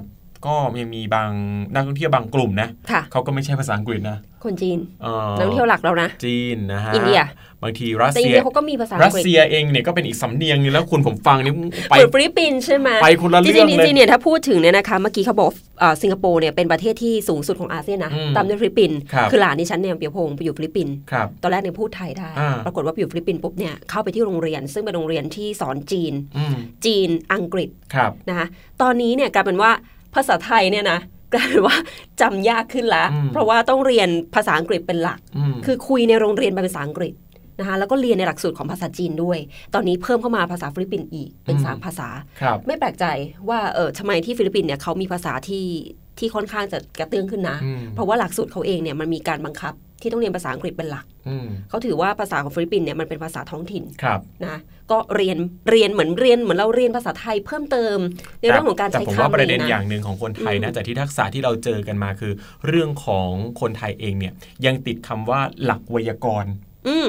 [SPEAKER 3] ก็ยังมีบางนักท่องเที่ยวบางกลุ่มนะ
[SPEAKER 4] ค่ะ
[SPEAKER 3] เขาก็ไม่ใช่ภาษาอังกฤษนะ
[SPEAKER 4] คนจีน
[SPEAKER 3] เอ่อ
[SPEAKER 4] นักท่องเที่ยวหลักเรานะ
[SPEAKER 3] จีนนะฮะ
[SPEAKER 4] อินเดีย
[SPEAKER 3] บางทีรัส
[SPEAKER 4] แต่อิน
[SPEAKER 3] เซีย
[SPEAKER 4] เดียเขาก็มีภาษา
[SPEAKER 3] รั
[SPEAKER 4] อั
[SPEAKER 3] ส
[SPEAKER 4] งกฤษ
[SPEAKER 3] เซียเองเนี่ยก็เป็นอีกสำเนียงนึงแล้วคุณผมฟังนี่ไป
[SPEAKER 4] เหมือนฟิลิปปินส์ใช่ไหม
[SPEAKER 3] ไปคนละ
[SPEAKER 4] จ
[SPEAKER 3] เรื่
[SPEAKER 4] ริ
[SPEAKER 3] องง
[SPEAKER 4] ๆจ
[SPEAKER 3] เลย
[SPEAKER 4] ริงๆเนี่ยถ้าพูดถึงเนี่ยนะคะเมื่อกี้เขาบอกเอ่อสิงคโปร์เนี่ยเป็นประเทศที่สูงสุดของอาเซียนนะ
[SPEAKER 3] อืม
[SPEAKER 4] ตามด้วยฟิลิปปินส์
[SPEAKER 3] ครับ
[SPEAKER 4] คือหลานดิฉันเนี่ยเปียพงศ์ไปอยู่ฟิลิปปินส์
[SPEAKER 3] ครับ
[SPEAKER 4] ตอนแรกเนี่ยพูดไทยได้
[SPEAKER 3] อ่า
[SPEAKER 4] ปรากฏว่าไปอยู่ฟิลิปปินส์ปุ๊บเนี่ยเข้าไปที่โรงเรียน ซึ่งเป็นโรงเรียนที่สอนจีน
[SPEAKER 3] อืม
[SPEAKER 4] จีนอังกฤษ
[SPEAKER 3] ครับ
[SPEAKER 4] นะคะตอนนี้เนี่ยกลายเป็นว่า ภาษาไทยเนี่ยนะกลายเป็นว่าจำยากขึ้นแล้ว
[SPEAKER 3] อืม
[SPEAKER 4] เพราะว่าต้องเรียนภาษาอังกฤษเป็นหลัก
[SPEAKER 3] อืม
[SPEAKER 4] คือคุยในโรงเรียนเป็นภาษาอังกฤษนะคะแล้วก็เรียนในหลักสูตรของภาษาจีนด้วย ตอนนี้เพิ่มเข้ามาภาษาฟิลิปปินส์อีกเป็น
[SPEAKER 3] อืม
[SPEAKER 4] สามภาษา
[SPEAKER 3] ครับ
[SPEAKER 4] ไม่แปลกใจว่าเออทำไมที่ฟิลิปปินส์เนี่ยเขามีภาษาที่ที่ค่อนข้างจะกระเตื้องขึ้นนะ
[SPEAKER 3] อืม
[SPEAKER 4] เพราะว่าหลักสูตรเขาเองเนี่ยมันมีการบังคับ ที่ต้องเรียนภาษาอังกฤษเป็นหลัก
[SPEAKER 3] อืม
[SPEAKER 4] เขาถือว่าภาษาของฟิลิปปินส์เนี่ยมันเป็นภาษาท้องถิ่น
[SPEAKER 3] ครับ
[SPEAKER 4] นะก็เรียนเรียนเหมือนเรียนเหมือนเราเรียนภาษาไทยเพิ่มเติม ในเรื่องของการ
[SPEAKER 3] แต่
[SPEAKER 4] ใช้
[SPEAKER 3] ผม
[SPEAKER 4] คำ
[SPEAKER 3] ว่าประเด็น
[SPEAKER 4] ล
[SPEAKER 3] อย่างหนึ่งของคนไทยนะ
[SPEAKER 4] อืม
[SPEAKER 3] แต่ที่ทักษะที่เราเจอกันมาคือ เรื่องของคนไทยเองเนี่ยยังติดคำว่าหลักไวยากรณ์
[SPEAKER 4] อืม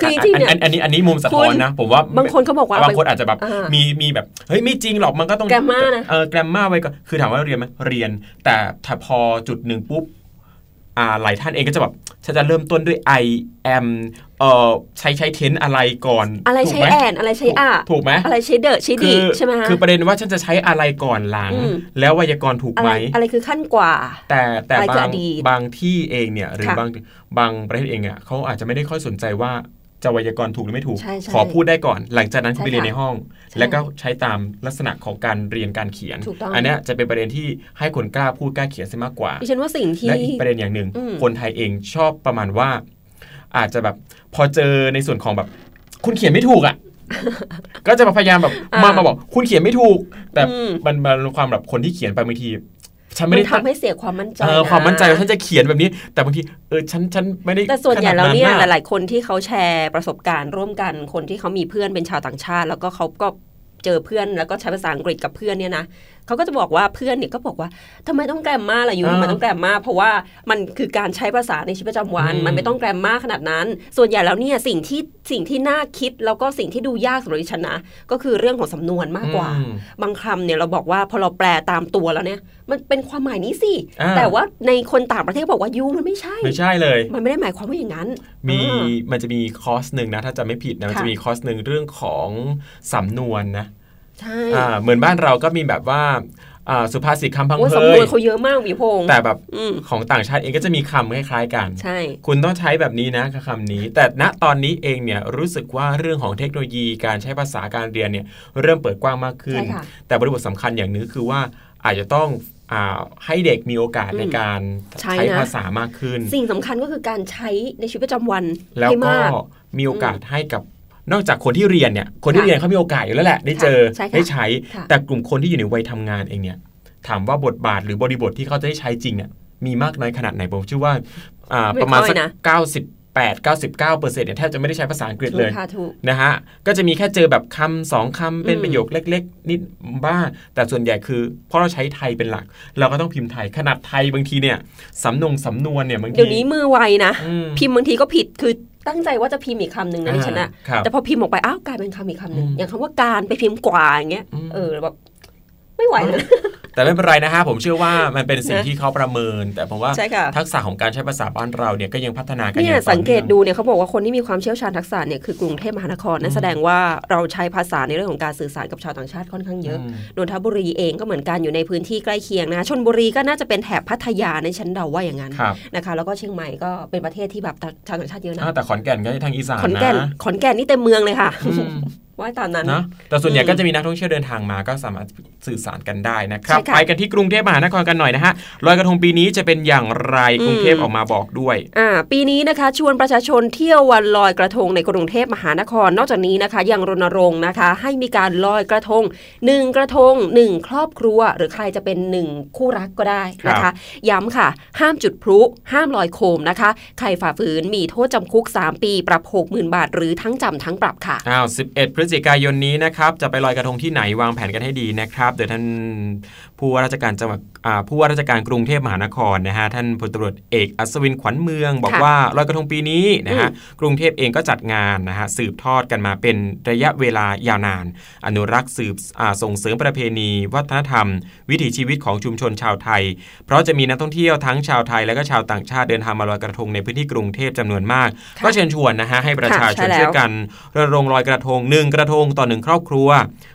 [SPEAKER 4] คือจริงๆเนี่ย
[SPEAKER 3] อันอันนี้อันนี้มุมสะท้อนนะ ผมว่า
[SPEAKER 4] บางคนเขาบอกว่า
[SPEAKER 3] บางคนอาจจะแบบ
[SPEAKER 4] อ่า
[SPEAKER 3] มีมีแบบเฮ้ยไม่จริงหรอกมันก็ต้อง
[SPEAKER 4] grammar นะ
[SPEAKER 3] เออ grammar ไว้ก่อนคือถามว่าเรียนไหมเรียน แต่ถ้าพอจุดหนึ่งปุ๊บอ่า หลายท่านเองก็จะแบบฉันจะเริ่มต้นด้วย I am เอ่อใช้ใช้เทนอะไรก่อน
[SPEAKER 4] อะไร
[SPEAKER 3] ถูก
[SPEAKER 4] ใช้
[SPEAKER 3] ไหม
[SPEAKER 4] แอนอะไรใช้อะ
[SPEAKER 3] ถูกไหม
[SPEAKER 4] อะไรใช้เดอะใช้
[SPEAKER 3] คื
[SPEAKER 4] ดี
[SPEAKER 3] อ
[SPEAKER 4] ใช่ไหมฮะ
[SPEAKER 3] คือประเด็นว่าฉันจะใช้อะไรก่อนหลัง
[SPEAKER 4] อืม
[SPEAKER 3] แล้วไวยากรณ์ถูก
[SPEAKER 4] อะ
[SPEAKER 3] ไห
[SPEAKER 4] ไร
[SPEAKER 3] ม
[SPEAKER 4] อะไรคือขั้นกว่า
[SPEAKER 3] แต่แต่
[SPEAKER 4] อะไรคือบา
[SPEAKER 3] ง
[SPEAKER 4] อดีต
[SPEAKER 3] บางที่เองเนี่ยหรือ
[SPEAKER 4] ค่ะ
[SPEAKER 3] บางบางประเทศเองเนี่ยเขาอาจจะไม่ได้ค่อยสนใจว่า จะไวยากรณ์ถูกหรือไม่ถูก
[SPEAKER 4] ใช่ใช่
[SPEAKER 3] ขอพูดได้ก่อน หลังจากนั้นคุณ
[SPEAKER 4] ใช่
[SPEAKER 3] ไปเรียน
[SPEAKER 4] ค่ะ
[SPEAKER 3] ในห้อง
[SPEAKER 4] ใช่
[SPEAKER 3] แล้วก็ใช้ตามลักษณะของการเรียนการเขียน
[SPEAKER 4] ถูกต้อง
[SPEAKER 3] นเนี้ยจะเป็นประเด็นที่ให้คนกล้าพูดกล้าเขียนซะมากกว่า
[SPEAKER 4] ดิฉันว่าสิ่งที่
[SPEAKER 3] และอีกประเด็นอย่างหนึ่ง
[SPEAKER 4] อืม
[SPEAKER 3] คนไทยเองชอบประมาณว่า อาจจะแบบพอเจอในส่วนของแบบ คุณเขียนไม่ถูกอะก็จะมาพยายามแบบมามาบอก คุณเขียนไม่ถูก แต่
[SPEAKER 4] อืม
[SPEAKER 3] มันมันความแบบคนที่เขียนไปบางที ฉัน
[SPEAKER 4] มั
[SPEAKER 3] ไม่
[SPEAKER 4] น
[SPEAKER 3] ได้ตั้ง
[SPEAKER 4] ทำให้เสียความมั่นใจ
[SPEAKER 3] เออ
[SPEAKER 4] นะ
[SPEAKER 3] ความมั่นใจว่าฉันจะเขียนแบบนี้ แต่บางทีเออฉันฉันไม่ได้
[SPEAKER 4] แต่ส่วนใหญ่แล้วเนี่ย
[SPEAKER 3] ข
[SPEAKER 4] ห
[SPEAKER 3] ดะ
[SPEAKER 4] ลาย ๆ คนที่เขาแชร์ประสบการณ์ร่วมกันคนที่เขามีเพื่อนเป็นชาวต่างชาติ แล้วก็เขาก็เจอเพื่อนแล้วก็ใช้ภาษาอังกฤษกับเพื่อนเนี่ยนะ เขาก็จะบอกว่าเพื่อนเนี่ยก็บอกว่าทำไมต้องแกรมมาล่ะอยู่ทำไมต้องแกรมมาเพราะว่ามันคือการใช้ภาษาในชีวิตประจำวัน มันไม่ต้องแกรมมาขนาดนั้น ส่วนใหญ่แล้วเนี่ยสิ่งที่สิ่งที่น่าคิดแล้วก็สิ่งที่ดูยากสำหรับดิฉันนะก็คือเรื่องของสำนวนมากกว่า
[SPEAKER 3] อืม
[SPEAKER 4] บางคำเนี่ยเราบอกว่าพอเราแปลตามตัวแล้วเนี่ยมันเป็นความหมายนี้สิ
[SPEAKER 3] อ่า
[SPEAKER 4] แต่ว่าในคนต่างประเทศบอกว่ายูมันไม่ใช่
[SPEAKER 3] ไม่ใช่เลย
[SPEAKER 4] มันไม่ได้หมายความว่าอย่างนั้น
[SPEAKER 3] มี
[SPEAKER 4] อ่า
[SPEAKER 3] มันจะมีคอร์สหนึ่งนะถ้าจะไม่ผิดนะมัน
[SPEAKER 4] ค่ะ
[SPEAKER 3] จะมีคอร์สหนึ่งเรื่องของสำนวนนะ
[SPEAKER 4] ใช่
[SPEAKER 3] อ่าเหมือนบ้านเราก็มีแบบว่าอ่าสุภาษิตคำพัง
[SPEAKER 4] โอ้ย
[SPEAKER 3] เพ
[SPEAKER 4] สำนวน
[SPEAKER 3] ย
[SPEAKER 4] เขาเยอะมากวีพงษ์
[SPEAKER 3] แต่แบบ
[SPEAKER 4] อืม
[SPEAKER 3] ของต่างชาติเองก็จะมีคำคล้ายๆกัน
[SPEAKER 4] ใช่
[SPEAKER 3] คุณต้องใช้แบบนี้นะคำนี้ แต่ณตอนนี้เองเนี่ยรู้สึกว่าเรื่องของเทคโนโลยีการใช้ภาษาการเรียนเนี่ยเริ่มเปิดกว้างมากขึ้น
[SPEAKER 4] ใช่ค่ะ
[SPEAKER 3] แต่บริบทสำคัญอย่างหนึงคือว่าอาจจะต้องอาให้เด็กมีโอกาส
[SPEAKER 4] อืม
[SPEAKER 3] ในการ
[SPEAKER 4] ใช่
[SPEAKER 3] ใช้
[SPEAKER 4] นะ
[SPEAKER 3] ภาษามากขึ้น
[SPEAKER 4] สิ่งสำคัญก็คือการใช้ในชีวิตประจำวัน
[SPEAKER 3] แล้ว
[SPEAKER 4] ให้
[SPEAKER 3] ก็
[SPEAKER 4] มาก
[SPEAKER 3] มีโอกาสให้กับ นอกจากคนที่เรียนเนี่ยคนที่
[SPEAKER 4] ค่ะ
[SPEAKER 3] เรียนเขามีโอกาสอยู่แล้วแหละ ได้เจอ
[SPEAKER 4] ใช่ค่ะ
[SPEAKER 3] ได้ใช้
[SPEAKER 4] ค่ะ
[SPEAKER 3] แต่กลุ่มคนที่อยู่ในวัยทำงานเองเนี่ยถามว่าบทบาทหรือบริบทที่เขาจะได้ใช้จริงเนี่ยมีมากน้อยขนาดไหนผมเชื่อว่าอ่า
[SPEAKER 4] ไม่
[SPEAKER 3] ประมาณสัก
[SPEAKER 4] ค่อยนะ
[SPEAKER 3] 98 99เปอร์เซ็นต์เนี่ยแทบจะไม่ได้ใช้ภาษาอังกฤษ
[SPEAKER 4] ถู
[SPEAKER 3] เล
[SPEAKER 4] ก
[SPEAKER 3] ย
[SPEAKER 4] ค่ะถูก
[SPEAKER 3] นะฮะก็จะมีแค่เจอแบบคำสองคำเป็น
[SPEAKER 4] อืม
[SPEAKER 3] ประโยคเล็ก ๆ นิดบ้าง แต่ส่วนใหญ่คือเพราะเราใช้ไทยเป็นหลัก เราก็ต้องพิมพ์ไทยขนาดไทยบางทีเนี่ยสำนงสำนวนเนี่ยบางที
[SPEAKER 4] เดี๋ยวนี้มือไวนะ
[SPEAKER 3] อืม
[SPEAKER 4] พิมพ์บางทีก็ผิดคือ ตั้งใจว่าจะพิมพ์อีกคำหนึ่งนะ
[SPEAKER 3] อ่า
[SPEAKER 4] ดิฉันอะ
[SPEAKER 3] ครับ
[SPEAKER 4] แต่พอพิมพ์ออกไปอ้าวกลายเป็นคำอีกคำหนึ่ง
[SPEAKER 3] อืม
[SPEAKER 4] อย่างคำว่าการไปพิมพ์กว่าอย่างเงี้ย
[SPEAKER 3] อืม
[SPEAKER 4] เออแบบไม่ไหวนะ
[SPEAKER 3] แต่ไม่เป็นไรนะฮะผมเชื่อว่ามันเป็นสิ่ง
[SPEAKER 4] นะ
[SPEAKER 3] ที่เขาประเมิน แต่ผมว่า
[SPEAKER 4] ใช่ค่ะ
[SPEAKER 3] ทักษะของการใช้ภาษาบ้านเราเนี่ยก็ยังพัฒนากัน
[SPEAKER 4] เนี่
[SPEAKER 3] อยย่างต่อ
[SPEAKER 4] สังเกต
[SPEAKER 3] นื่อ
[SPEAKER 4] ดูเนี่ยเขาบอกว่าคนที่มีความเชี่ยวชาญทักษะเนี่ยคือกรุงเทพมหานครนั่นแสดงว่าเราใช้ภาษาในเรื่องของการสื่อสารกับชาวต่างชาติค่อนข้างเยอะ
[SPEAKER 3] อืม
[SPEAKER 4] นนทบุรีเองก็เหมือนกันอยู่ในพื้นที่ใกล้เคียงนะชนบุรีก็น่าจะเป็นแถบพัทยาในชั้นเดาว่าอย่างนั้น
[SPEAKER 3] ครับ
[SPEAKER 4] นะคะแล้วก็เชียงใหม่ก็เป็นประเทศที่แบบชาวต่างชาติเยอะนะ
[SPEAKER 3] อ้าวแต่ขอนแก่นก็ทางอีสาน
[SPEAKER 4] ขอนแก่น
[SPEAKER 3] นะ
[SPEAKER 4] ขอนแก่นนี่เต็มเมืองเลยค่ะ
[SPEAKER 3] อืม
[SPEAKER 4] ว่าตามนั้น
[SPEAKER 3] นะแต่ส่วนใหญ่ก็จะมีนักท่องเที่ยวเดินทางมาก็สามารถสื่อสารกันได้นะครับ
[SPEAKER 4] ใช่ค่ะ
[SPEAKER 3] ไปกันที่กรุงเทพมหานครกันหน่อยนะฮะลอยกระทงปีนี้จะเป็นอย่างไรกรุงเทพออกมาบอกด้วย
[SPEAKER 4] อ่าปีนี้นะคะชวนประชาชนเที่ยววันลอยกระทงในกรุงเทพมหานคร นอกจากนี้นะคะ ยังรณรงค์นะคะ ให้มีการลอยกระทง 1 กระทง 1 ครอบครัว หรือใครจะเป็น 1 คู่รักก็ได้นะ
[SPEAKER 3] ครั
[SPEAKER 4] คะ
[SPEAKER 3] บ
[SPEAKER 4] ย้ำค่ะ ห้ามจุดพลุห้ามลอยโคมนะคะใครฝ่าฝืนมีโทษจำคุก 3 ปี ปรับ 60,000 บาท หรือทั้งจำทั้งปรับค่ะ
[SPEAKER 3] อ้าว11พฤพฤศจิกายนนี้นะครับจะไปลอยกระทงที่ไหนวางแผนกันให้ดีนะครับเดี๋ยวท่าน ผู้ว่าราชการจังหวัดอ่าผู้ว่าราชการกรุงเทพมหานครนะฮะท่านพลตำรวจเอกอัศวินขวัญเมือง บอก
[SPEAKER 4] ค่ะ
[SPEAKER 3] ว่าลอยกระทงปีนี้นะฮะกรุงเทพเองก็จัดงานนะฮะสืบทอดกันมาเป็นระยะเวลายาวนาน อนุรักษ์สืบอ่าส่งเสริมประเพณี วัฒนธรรม วิถีชีวิตของชุมชนชาวไทย เพราะจะมีนักท่องเที่ยวทั้งชาวไทย และก็ชาวต่างชาติเดินทางมาลอยกระทงในพื้นที่กรุงเทพจำนวนมาก
[SPEAKER 4] ค่ะ
[SPEAKER 3] ก็เชิญชวนนะฮะให้ประชาชน
[SPEAKER 4] ค่ะใช่แล้ว
[SPEAKER 3] ช่วยกันรณรงค์ลอยกระทงหนึ่งกระทงต่อหนึ่งครอบครัว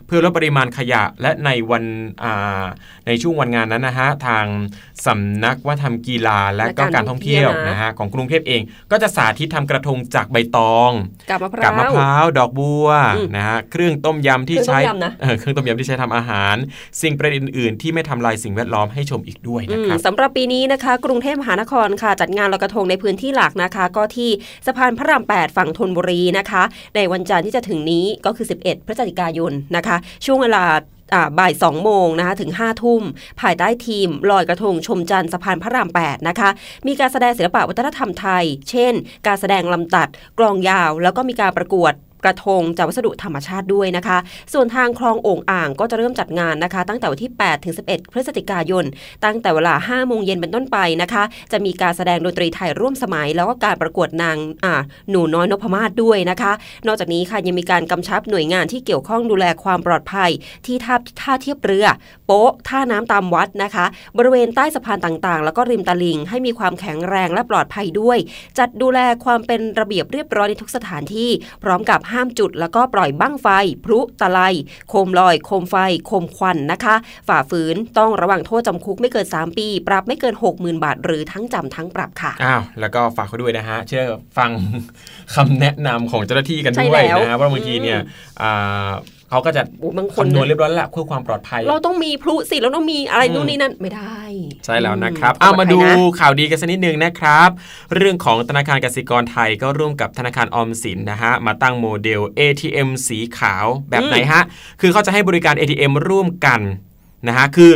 [SPEAKER 3] เพื่อลดปริมาณขยะและในวันอ่าในช่วงวันงานนั้นนะฮะทางสำนักวัฒนธรรมกีฬาและก็การท่องเที่ยวนะฮะของกรุงเทพเองก็จะสาธิตทำกระทงจากใบตอง
[SPEAKER 4] กับมะพ
[SPEAKER 3] กับมะ
[SPEAKER 4] ร้าว
[SPEAKER 3] พร้าวดอกบัว
[SPEAKER 4] อืม
[SPEAKER 3] นะฮะเครื่องต้มยำที่
[SPEAKER 4] เครื่องต้
[SPEAKER 3] ใช้
[SPEAKER 4] มยำนะ
[SPEAKER 3] เออเครื่องต้มยำที่ใช้ทำอาหาร สิ่งประดิษฐ์อื่นๆที่ไม่ทำลายสิ่งแวดล้อมให้ชมอีกด้วย
[SPEAKER 4] อื
[SPEAKER 3] นะ
[SPEAKER 4] ม
[SPEAKER 3] ครับ
[SPEAKER 4] สำหรับปีนี้นะคะ กรุงเทพมหานครค่ะ จัดงานลอยกระทงในพื้นที่หลักนะคะ ก็ที่สะพานพระราม 8 ฝั่งธนบุรีนะคะ ในวันจันทร์ที่จะถึงนี้ก็คือ 11 พฤศจิกายนนะคะ ช่วงเวลาอ่า บ่าย2โมงนะคะถึง5ทุ่มภายใต้ทีมลอยกระทงชมจันทร์สะพานพระราม 8 นะคะ มีการแสดงศิลปะวัฒนธรรมไทย เช่น การแสดงลำตัดกลองยาว แล้วก็มีการประกวด กระทงจากวัสดุธรรมชาติด้วยนะคะ ส่วนทางคลองโอ่งอ่างก็จะเริ่มจัดงานนะคะ ตั้งแต่วันที่ 8 ถึง 11 พฤศจิกายน ตั้งแต่เวลา 5 โมงเย็นเป็นต้นไปนะคะ จะมีการแสดงดนตรีไทยร่วมสมัย แล้วก็การประกวดนางอ่าหนูน้อยนพมาศด้วยนะคะ นอกจากนี้ค่ะยังมีการกำชับหน่วยงานที่เกี่ยวข้องดูแลความปลอดภัย ที่ท่าท่าเทียบเรือ โป๊ะท่าน้ำตามวัดนะคะ บริเวณใต้สะพานต่างๆ แล้วก็ริมตลิ่งให้มีความแข็งแรงและปลอดภัยด้วย จัดดูแลความเป็นระเบียบเรียบร้อยในทุกสถานที่ พร้อมกับห้ามจุดแล้วก็ปล่อยบั้งไฟ พลุตะไลโคมลอย โคมไฟ โคมควันนะคะ ฝ่าฝืนต้องระวังโทษจำคุกไม่เกิน 3 ปี ปรับไม่เกิน 60,000 บาท หรือทั้งจำทั้งปรับค่ะ
[SPEAKER 3] อ้าวแล้วก็ฝากเขาด้วยนะฮะเชื่อฟังคำแนะนำของเจ้าหน้าที่กัน
[SPEAKER 4] ใช่
[SPEAKER 3] ด้วย
[SPEAKER 4] แล้ว
[SPEAKER 3] นะเพราะบางทีเนี่ยอ่า เขาก็จะ
[SPEAKER 4] โอ้บางคน
[SPEAKER 3] คำนวณ
[SPEAKER 4] นะ
[SPEAKER 3] เรียบร้อยแล้วล่ะเพื่อความปลอดภัย
[SPEAKER 4] เราต้องมีพลุสิเราต้องมีอะไร
[SPEAKER 3] อืม
[SPEAKER 4] นู่นนี่นั่นไม่ได้
[SPEAKER 3] ใช่แล้วนะครับ
[SPEAKER 4] ม
[SPEAKER 3] เอามาดู
[SPEAKER 4] ปลอภัยนะ
[SPEAKER 3] ข่าวดีกันสักนิดนึงนะครับ เรื่องของธนาคารกสิกรไทยก็ร่วมกับธนาคารออมสินนะฮะมาตั้งโมเดล ATM สีขาวแบบไหนฮะคือเขาจะให้บริการ ATM ร่วมกันนะฮะคือ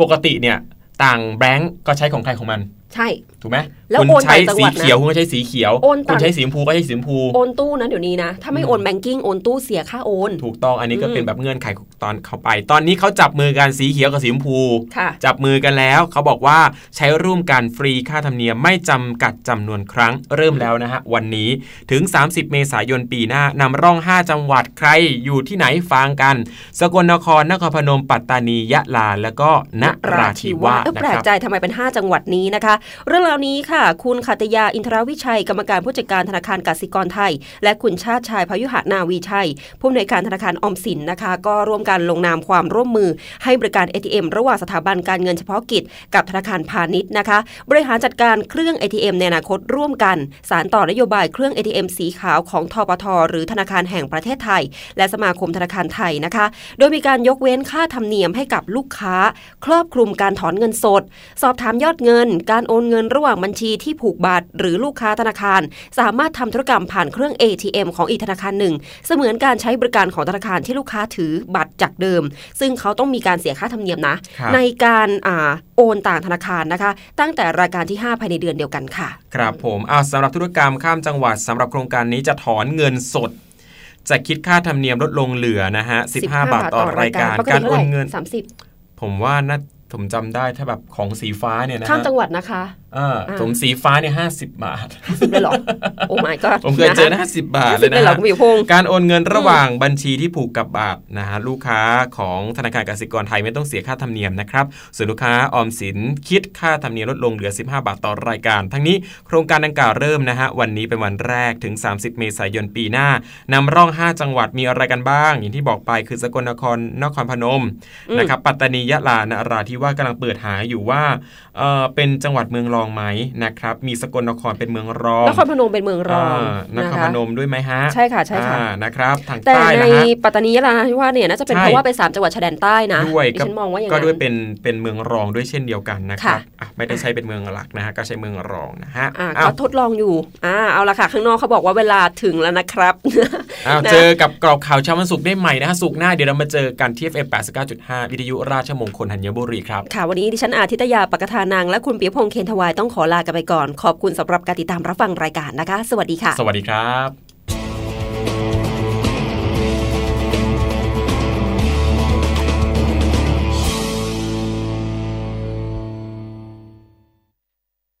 [SPEAKER 3] ปกติเนี่ยต่างแบงก์ก็ใช้ของใครของมัน
[SPEAKER 4] ใช่
[SPEAKER 3] ถูกไหม
[SPEAKER 4] แล้ว
[SPEAKER 3] คุณ
[SPEAKER 4] โอน
[SPEAKER 3] ใช้
[SPEAKER 4] ต่างจัง
[SPEAKER 3] สี
[SPEAKER 4] หวัดนะ
[SPEAKER 3] เขียวคุณก็ใช้สีเขียว
[SPEAKER 4] โอนต่าง
[SPEAKER 3] คุณใช้สีชมพูก็ใช้สีชมพู
[SPEAKER 4] โอนตู้นะเดี๋ยวนี้นะ ถ้าไม่โอนแบงกิ้งโอนตู้เสียค่าโอน
[SPEAKER 3] ถูกต้องอันนี้ก็
[SPEAKER 4] อืม
[SPEAKER 3] เป็นแบบเงื่อนไขตอนเข้าไป ตอนนี้เขาจับมือกันสีเขียวกับสีชมพู
[SPEAKER 4] ค่ะ
[SPEAKER 3] จับมือกันแล้วเขาบอกว่าใช้ร่วมกันฟรีค่าธรรมเนียมไม่จำกัดจำนวนครั้งเริ่มแล้วนะฮะวันนี้ถึง 30 เมษายนปีหน้านำร่อง 5 จังหวัดใครอยู่ที่ไหนฟังกัน สกลนครนครพนมปัตตานียะลา แล้วก็นราธิวาส
[SPEAKER 4] เออ
[SPEAKER 3] นะ
[SPEAKER 4] แปล
[SPEAKER 3] ค
[SPEAKER 4] ก
[SPEAKER 3] รับ
[SPEAKER 4] ใจทำไมเป็น 5 จังหวัดนี้นะคะ เรื่องราวนี้ค่ะคุณขัตยาอินทรวิชัย กรรมการผู้จัดการธนาคารกสิกรไทย และคุณชาติชายพยุหนาวีชัย ผู้อำนวยการธนาคารออมสินนะคะ ก็ร่วมกันลงนามความร่วมมือ ให้บริการ ATM ระหว่างสถาบันการเงินเฉพาะกิจ กับธนาคารพาณิชย์นะคะ บริหารจัดการเครื่อง ATM ในอนาคตร่วมกัน สารต่อนโยบายเครื่อง ATM สีขาวของทปทหรือธนาคารแห่งประเทศไทย และสมาคมธนาคารไทยนะคะ โดยมีการยกเว้นค่าธรรมเนียมให้กับลูกค้า ครอบคลุมการถอนเงินสด สอบถามยอดเงิน การโอนเงินระหว่างบัญชีที่ผูกบัตรหรือลูกค้าธนาคาร สามารถทำธุรกรรมผ่านเครื่อง ATM ของอีกธนาคารหนึ่ง เสมือนการใช้บริการของธนาคารที่ลูกค้าถือบัตรจากเดิม ซึ่งเขาต้องมีการเสียค่าธรรมเนียมนะ
[SPEAKER 3] ครับ
[SPEAKER 4] ในการอ่าโอนต่างธนาคารนะคะ ตั้งแต่รายการที่ 5 ภายในเดือนเดียวกันค่ะ
[SPEAKER 3] ครับผมอ้าวสำหรับธุรกรรมข้ามจังหวัดสำหรับโครงการนี้จะถอนเงินสดจะคิดค่าธรรมเนียมลดลงเหลือนะฮะ 15 บาทต่อรายการ
[SPEAKER 4] ปติ
[SPEAKER 3] การโอน
[SPEAKER 4] ท่ไห
[SPEAKER 3] เงิน
[SPEAKER 4] สามสิบ
[SPEAKER 3] ผมว่าน่าผมจำได้ถ้าแบบของสีฟ้าเนี่ยนะ
[SPEAKER 4] ข้าม
[SPEAKER 3] ฮะ
[SPEAKER 4] จังหวัดนะคะ
[SPEAKER 3] เออ ผมสีฟ้าเนี่ยห้าสิบบาท
[SPEAKER 4] สิบเลยเหรอ โอ้ my god
[SPEAKER 3] ผมเคยเจอนะห้าสิบบาท
[SPEAKER 4] ห้า
[SPEAKER 3] เล
[SPEAKER 4] สิบ
[SPEAKER 3] ย
[SPEAKER 4] เลย
[SPEAKER 3] นะ
[SPEAKER 4] เหรอ
[SPEAKER 3] ฮะ
[SPEAKER 4] คุณวิวพงษ์
[SPEAKER 3] การโอนเงินระหว่างบัญชีที่ผูกกับบัตรนะฮะลูกค้าของธนาคารกสิกรไทยไม่ต้องเสียค่าธรรมเนียมนะครับ ส่วนลูกค้าออมสินคิดค่าธรรมเนียมลดลงเหลือ 15 บาทต่อรายการ ทั้งนี้โครงการดังกล่าวเริ่มนะฮะวันนี้เป็นวันแรกถึง 30 เมษายนปีหน้านำร่อง 5 จังหวัดมีอะไรกันบ้าง อย่างที่บอกไปคือสกลนครนครพนม
[SPEAKER 4] อืม
[SPEAKER 3] นะครับปัตตานียะลานราธิวาสกำลังเปิดหาอยู่ว่าเอ่อเป็นจังหวัดเมืองรององไหมนะครับ มีสกลนครเป็นเมืองรอง
[SPEAKER 4] นครพนมเป็นเมืองรองา
[SPEAKER 3] นครพนมด้วยไหมฮะ
[SPEAKER 4] ใช่ค่ะใช่ค่ะ
[SPEAKER 3] อ่านะครับทาง
[SPEAKER 4] แต่
[SPEAKER 3] ใต้
[SPEAKER 4] ใน
[SPEAKER 3] นะฮะ
[SPEAKER 4] ปัตตานียะลาที่ว่าเนี่ยน่าจะเป็น
[SPEAKER 3] ใช่
[SPEAKER 4] เพราะว่าเป็นสามจังหวัดชายแดนใต้นะ
[SPEAKER 3] ด้วย
[SPEAKER 4] ดิฉันมองว่าอย่าง
[SPEAKER 3] ก็
[SPEAKER 4] นั้น
[SPEAKER 3] ด้วยเป็นเป็นเมืองรองด้วยเช่นเดียวกันนะครับ
[SPEAKER 4] ค่ะ
[SPEAKER 3] อะไม่ได้ใช้เป็นเมืองหลักนะฮะก็ใช้เมืองรองนะฮะ
[SPEAKER 4] อ่า
[SPEAKER 3] อ้าว
[SPEAKER 4] เขาทดลองอยู่อ่าเอาละค่ะข้างนอกเขาบอกว่าเวลาถึงแล้วนะครับ
[SPEAKER 3] อ้าว
[SPEAKER 4] นะ
[SPEAKER 3] เจอกับกรอบข่าวเช้าวันศุกร์ได้ใหม่นะฮะศุกร์หน้าเดี๋ยวเรามาเจอกันที่ FM 89.5 วิทยุราชมงคลธัญบุรีครับ
[SPEAKER 4] ค่ะวันนี้ดิฉันอาทิตยาปกทานังและคุณเปียพงษ์เคนทวายต้องขอลากันไปก่อน ขอบคุณสำหรับการติดตามรับฟังรายการนะคะ สวัสดีค่ะ
[SPEAKER 3] สวัสดีครับ